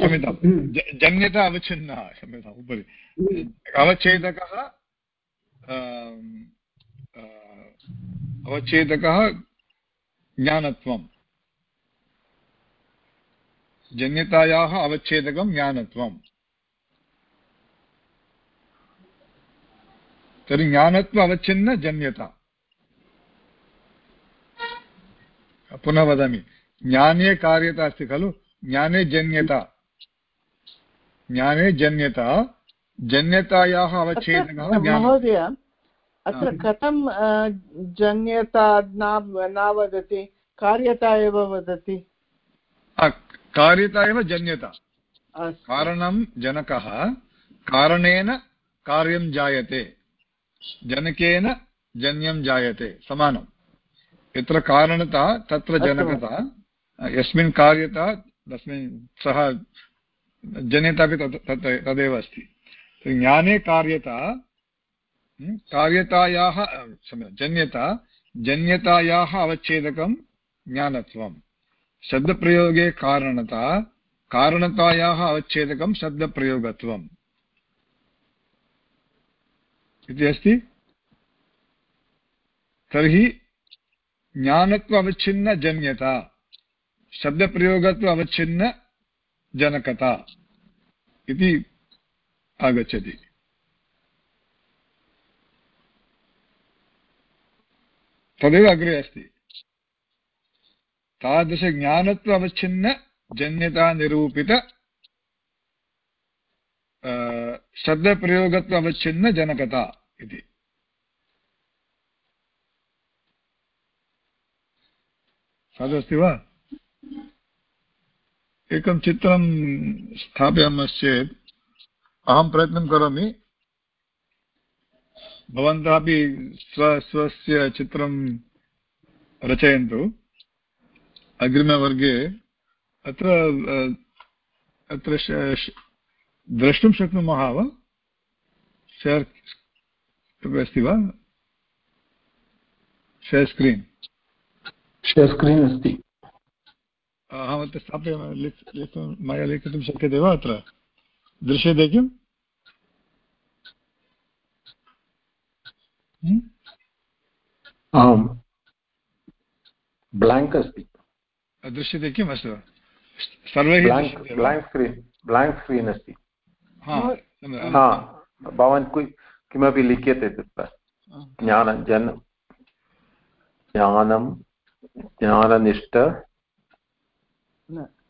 क्षम्यतां जन्यता अवच्छिन्नः क्षम्यताम् उपरि। अवच्छेदकः अवच्छेदकः ज्ञानत्वं जन्यतायाः अवच्छेदकं ज्ञानत्वम्। तर्हि ज्ञानत्व अवच्छिन्न जन्यता। पुनः वदामि ज्ञाने कार्यता अस्ति खलु? ज्ञाने जन्यता। ज्ञाने जन्यता जन्यतायाः अवच्छेदकः महोदय अत्र कथं जन्यता न वदति? कार्यता एव वदति? कार्यता एव जन्यता। कारणं जनकः कारणेन कार्यं जायते। जनकेन जन्यं जायते समानं। यत्र कारणता तत्र जनकता यस्मिन् कार्यता तस्मिन् सः जन्यता अपि तत् तदेव अस्ति। ज्ञाने कार्यता कार्यतायाः जन्यता, जन्यतायाः अवच्छेदकं ज्ञानत्वं। शब्दप्रयोगे कारणता, कारणतायाः अवच्छेदकं शब्दप्रयोगत्वम्। इति अस्ति। तर्हि ज्ञानत्व अवच्छिन्नजन्यता शब्दप्रयोगत्व अवच्छिन्न जनकता इति आगच्छति। तदेव अग्रे अस्ति। तादृशज्ञानत्व अवच्छिन्न जन्यतानिरूपित शब्दप्रयोगत्व अवच्छिन्न जनकता इति। तदस्ति वा? एकं चित्रं स्थापयामश्चेत् अहं प्रयत्नं करोमि। भवन्तः अपि स्व, स्वस्य चित्रं रचयन्तु। अग्रिमवर्गे अत्र अत्र द्रष्टुं शक्नुमः वा? शेर् अस्ति वा? शेर् स्क्रीन् शेर् स्क्रीन् अस्ति। अहमत्र स्थापय मया लिखितुं शक्यते वा अत्र दृश्यते किम् आम् ब्लाङ्क् अस्ति दृश्यते किम् अस्तु सर्वैः ब्लाङ्क् स्क्रीन् ब्लाङ्क् स्क्रीन् अस्ति भवान् किमपि लिख्यते तत्र ज्ञान जन् ज्ञानं ज्ञाननिष्ठ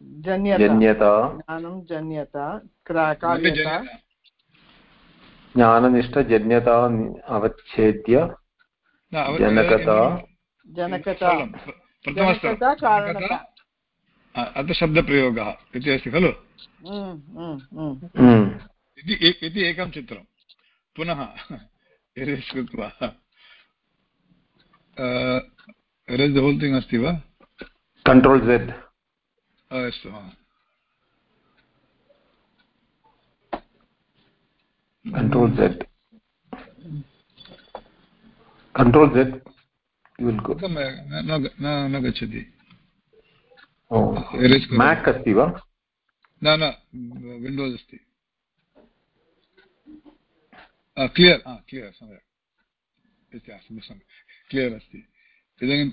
जन्यता। ज्ञानं जन्यता कार्यता ज्ञाननिष्ठजन्यता अवच्छेद्य जनकता। जनकता। अत्र शब्दप्रयोगः इति अस्ति खलु? हम्म, हम्म, हम्म। इति एकं चित्रं। पुनः एरेस् कृत्वा एरेस् द होल् थिङ्ग् अस्ति वा? Control Z. अस्तु control z. Control z you will go न गच्छति मेक् अस्ति वा? न न विण्डोस् अस्ति। क्लियर् क्लियर् सम्यक् क्लियर् अस्ति। इदानीम्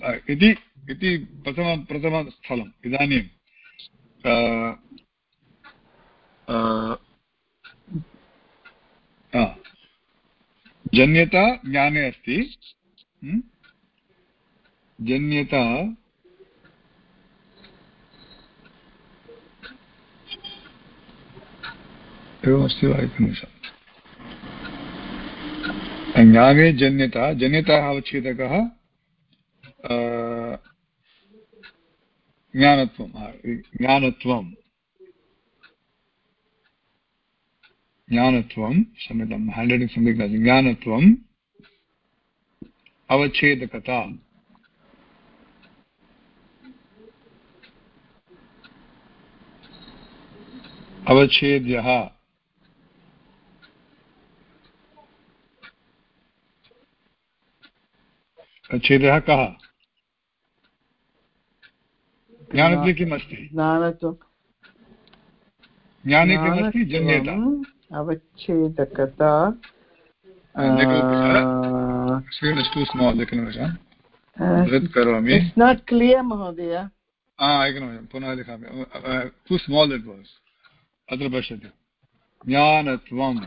इति प्रथम प्रथमस्थलम् इदानीं। जन्यता ज्ञाने अस्ति। जन्यता एवमस्ति वा? एकनिमिषम् ज्ञाने जन्यता जन्यताः अवच्छेदकः ज्ञानत्वं ज्ञानत्वं ज्ञानत्वं क्षम्यतां हेण्ड् सम्यक् नास्ति ज्ञानत्वम् अवच्छेदकता अवच्छेद्यः छेदः कः ज्ञानत्वे किम् अस्ति ज्ञाने किमस्ति? जन्यता। अवच्छेदकता। नाट् क्लियर् महोदय। एकनिमिषं पुनः लिखामि। टु स्माल् दट् वास् अत्र पश्यतु। ज्ञानत्वं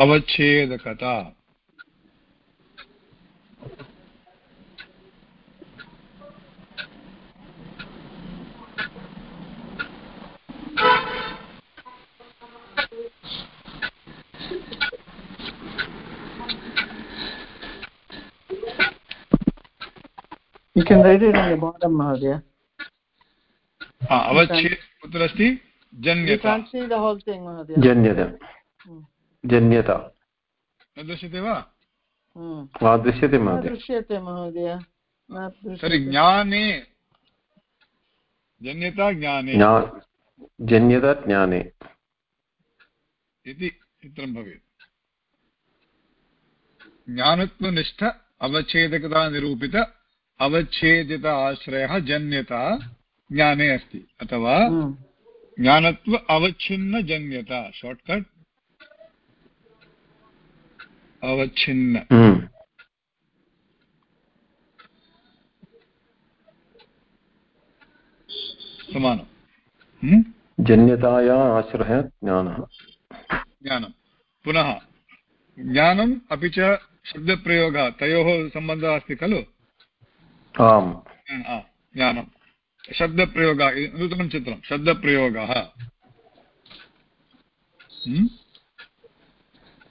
अवच्छेदकता। In the bottom, न दृश्यते वा दृश्यते महोदय दृश्यते महोदय तर्हि ज्ञाने जन्यता ज्ञाने जन्यता ज्ञाने इति चित्रं भवेत् ज्ञानत्वनिष्ठ अवच्छेदकता निरूपित अवच्छेदित आश्रयः जन्यता ज्ञाने अस्ति। अथवा ज्ञानत्व अवच्छिन्नजन्यता शार्ट्कट् अवच्छिन्न। समानं जन्यताया आश्रयः ज्ञानः। ज्ञानं पुनः ज्ञानम् अपि च शब्दप्रयोगः तयोः सम्बन्धः अस्ति खलु? आम्। ज्ञानं। शब्दप्रयोगः नूतनं चित्रं शब्दप्रयोगः।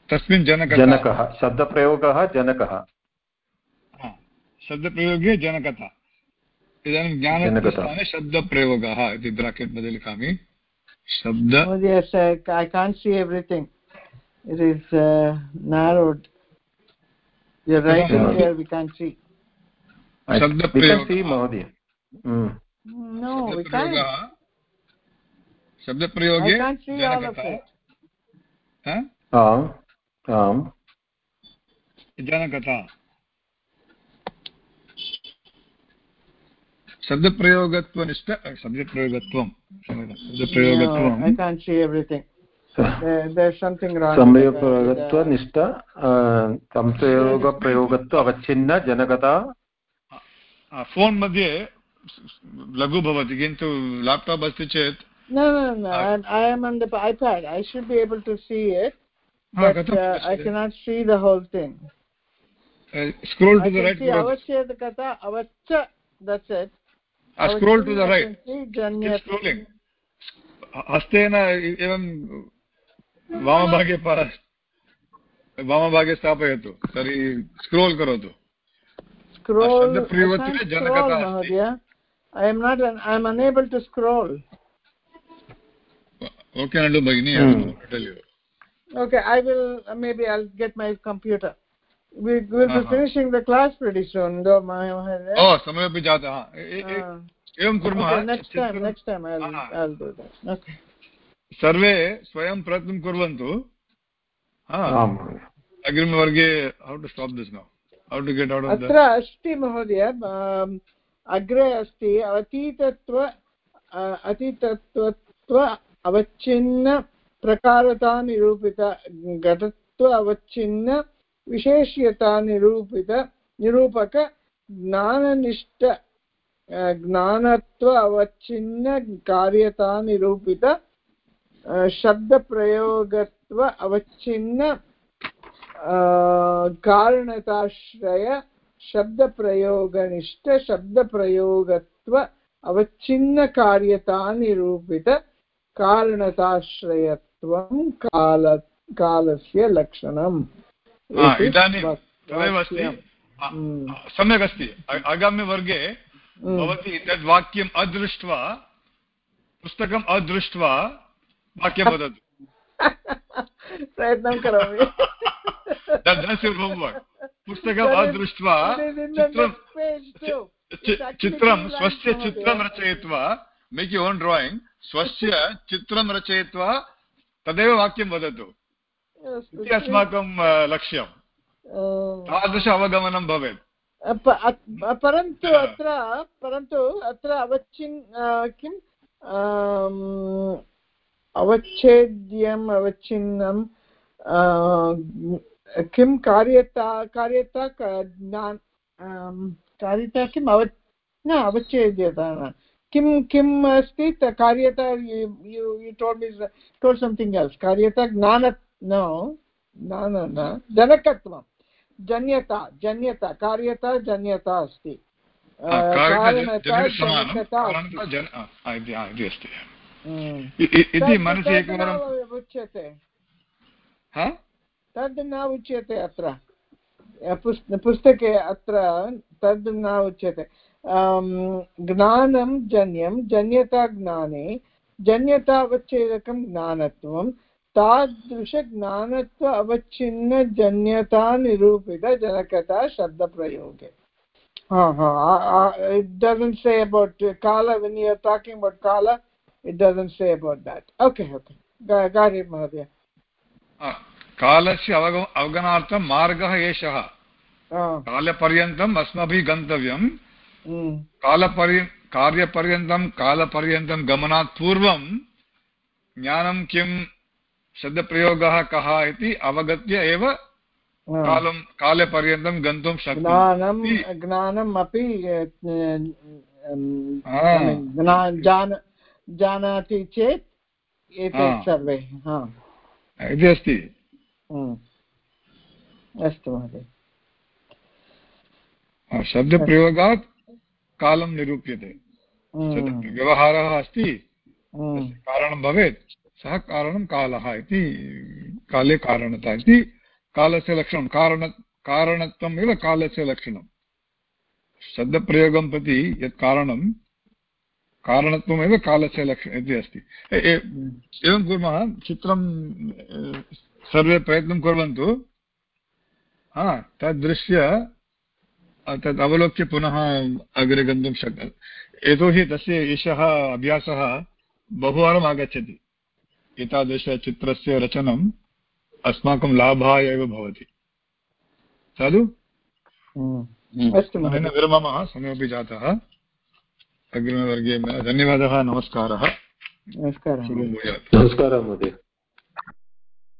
तस्मिन् जनक। जनकः शब्दप्रयोगः जनकः। शब्दप्रयोगे जनकता। इदानीं ज्ञानस्थाने शब्दप्रयोगः इति ब्राकेट् मध्ये लिखामि। शब्द see everything. It is uh, narrowed. You're right here we can't see. शब्दप्रयोगः महोदय। Can't. शब्दप्रयोगे। आम् आम्। शब्दप्रयोगत्वनिष्ठ शब्दप्रयोगत्वं। शब्दप्रयोगत्वं। संप्रयोगप्रयोगत्व अवच्छिन्न जनकता फोन् मध्ये लघु भवति किन्तु लेप्टाप् अस्ति चेत् हस्तेन एवं वामभागे वामभागे स्थापयतु तर्हि स्क्रोल् करोतु अस्ति I am not an, I am unable to scroll. Okay, Nandu Bhagini, I will tell you. Okay, I will, maybe I'll get my computer. We will be finishing the class pretty soon, though my... Oh, समय अपि जातः एवं कुर्मः next time next time I'll I'll do that okay सर्वे स्वयं प्रयत्नं कुर्वन्तु अग्रिमवर्गे how to stop this now how to get out अत्र अस्ति महोदय अग्रे अस्ति अतीतत्व अतीतत्व अवच्छिन्न प्रकारता निरूपित घटत्व अवच्छिन्न विशेष्यता निरूपित निरूपक ज्ञाननिष्ठ ज्ञानत्व अवच्छिन्न कार्यता निरूपित शब्दप्रयोगत्व अवच्छिन्न कारणताश्रय शब्दप्रयोगनिष्ठ शब्दप्रयोगत्व अवच्छिन्नकार्यता निरूपित कारणताश्रयत्वं काल कालस्य लक्षणम् इदानीं तदेव अस्ति। सम्यक् अस्ति आगाम्यवर्गे। भवती तद् वाक्यम् अदृष्ट्वा पुस्तकम् अदृष्ट्वा वाक्यं वदतु प्रयत्नं करोमि पुस्तकम् अदृष्ट्वा चित्रं स्वस्य चित्रं रचयित्वा मेक् यु ओन् ड्रायिङ्ग् स्वस्य चित्रं रचयित्वा तदेव वाक्यं वदतु इति अस्माकं लक्ष्यं तादृश अवगमनं भवेत् परन्तु अत्र परन्तु अत्र अवच्छिन् किम् अवच्छेद्यम् अवच्छिन्नं किं कार्यता कार्यता कार्यता किम् अव न अवच्छेद्यता न। किं किम् अस्ति कार्यता you tell me tell something else कार्यता ज्ञान न ज्ञान न जनकत्वं जन्यता जन्यता कार्यता जन्यता अस्ति। इति मनसि एकवारम् उच्यते। तद् न उच्यते अत्र। पुस्तके अत्र तद् न उच्यते। ज्ञानं जन्यं जन्यता ज्ञाने जन्यतावच्छेदकं ज्ञानत्वं तादृशज्ञानत्व अवच्छिन्नजन्यतानिरूपितजनकता शब्दप्रयोगे से ओके ओके महोदय कालस्य अवग अवगमनार्थं मार्गः एषः। कालपर्यन्तम् अस्माभिः गन्तव्यं कालपर्य कार्यपर्यन्तं कालपर्यन्तं गमनात् पूर्वं ज्ञानं किं शब्दप्रयोगः कः इति अवगत्य एव कालं कालपर्यन्तं गन्तुं शक्नोति ज्ञानम् अपि जानाति चेत् एतत् सर्वे इति अस्ति। अस्तु महोदय। शब्दप्रयोगात् कालं निरूप्यते। व्यवहारः अस्ति कारणं भवेत् सः कारणं कालः इति काले कारणता इति कालस्य लक्षणं कारण कारणत्वम् एव कालस्य लक्षणं? शब्दप्रयोगं प्रति यत् कारणं कारणत्वमेव कालस्य लक्षणम् इति अस्ति। एवं कुर्मः चित्रं सर्वे प्रयत्नं कुर्वन्तु। हा तद्दृश्य तत् अवलोक्य पुनः अग्रे गन्तुं शक्नोति यतोहि तस्य एषः अभ्यासः बहुवारम् आगच्छति। एतादृशचित्रस्य रचनं अस्माकं लाभाय एव भवति। साधु? हम्म। विरमामः समयोपि जातः। अग्रिमवर्गे धन्यवादः नमस्कारः। नमस्कारः नमस्कारः महोदय।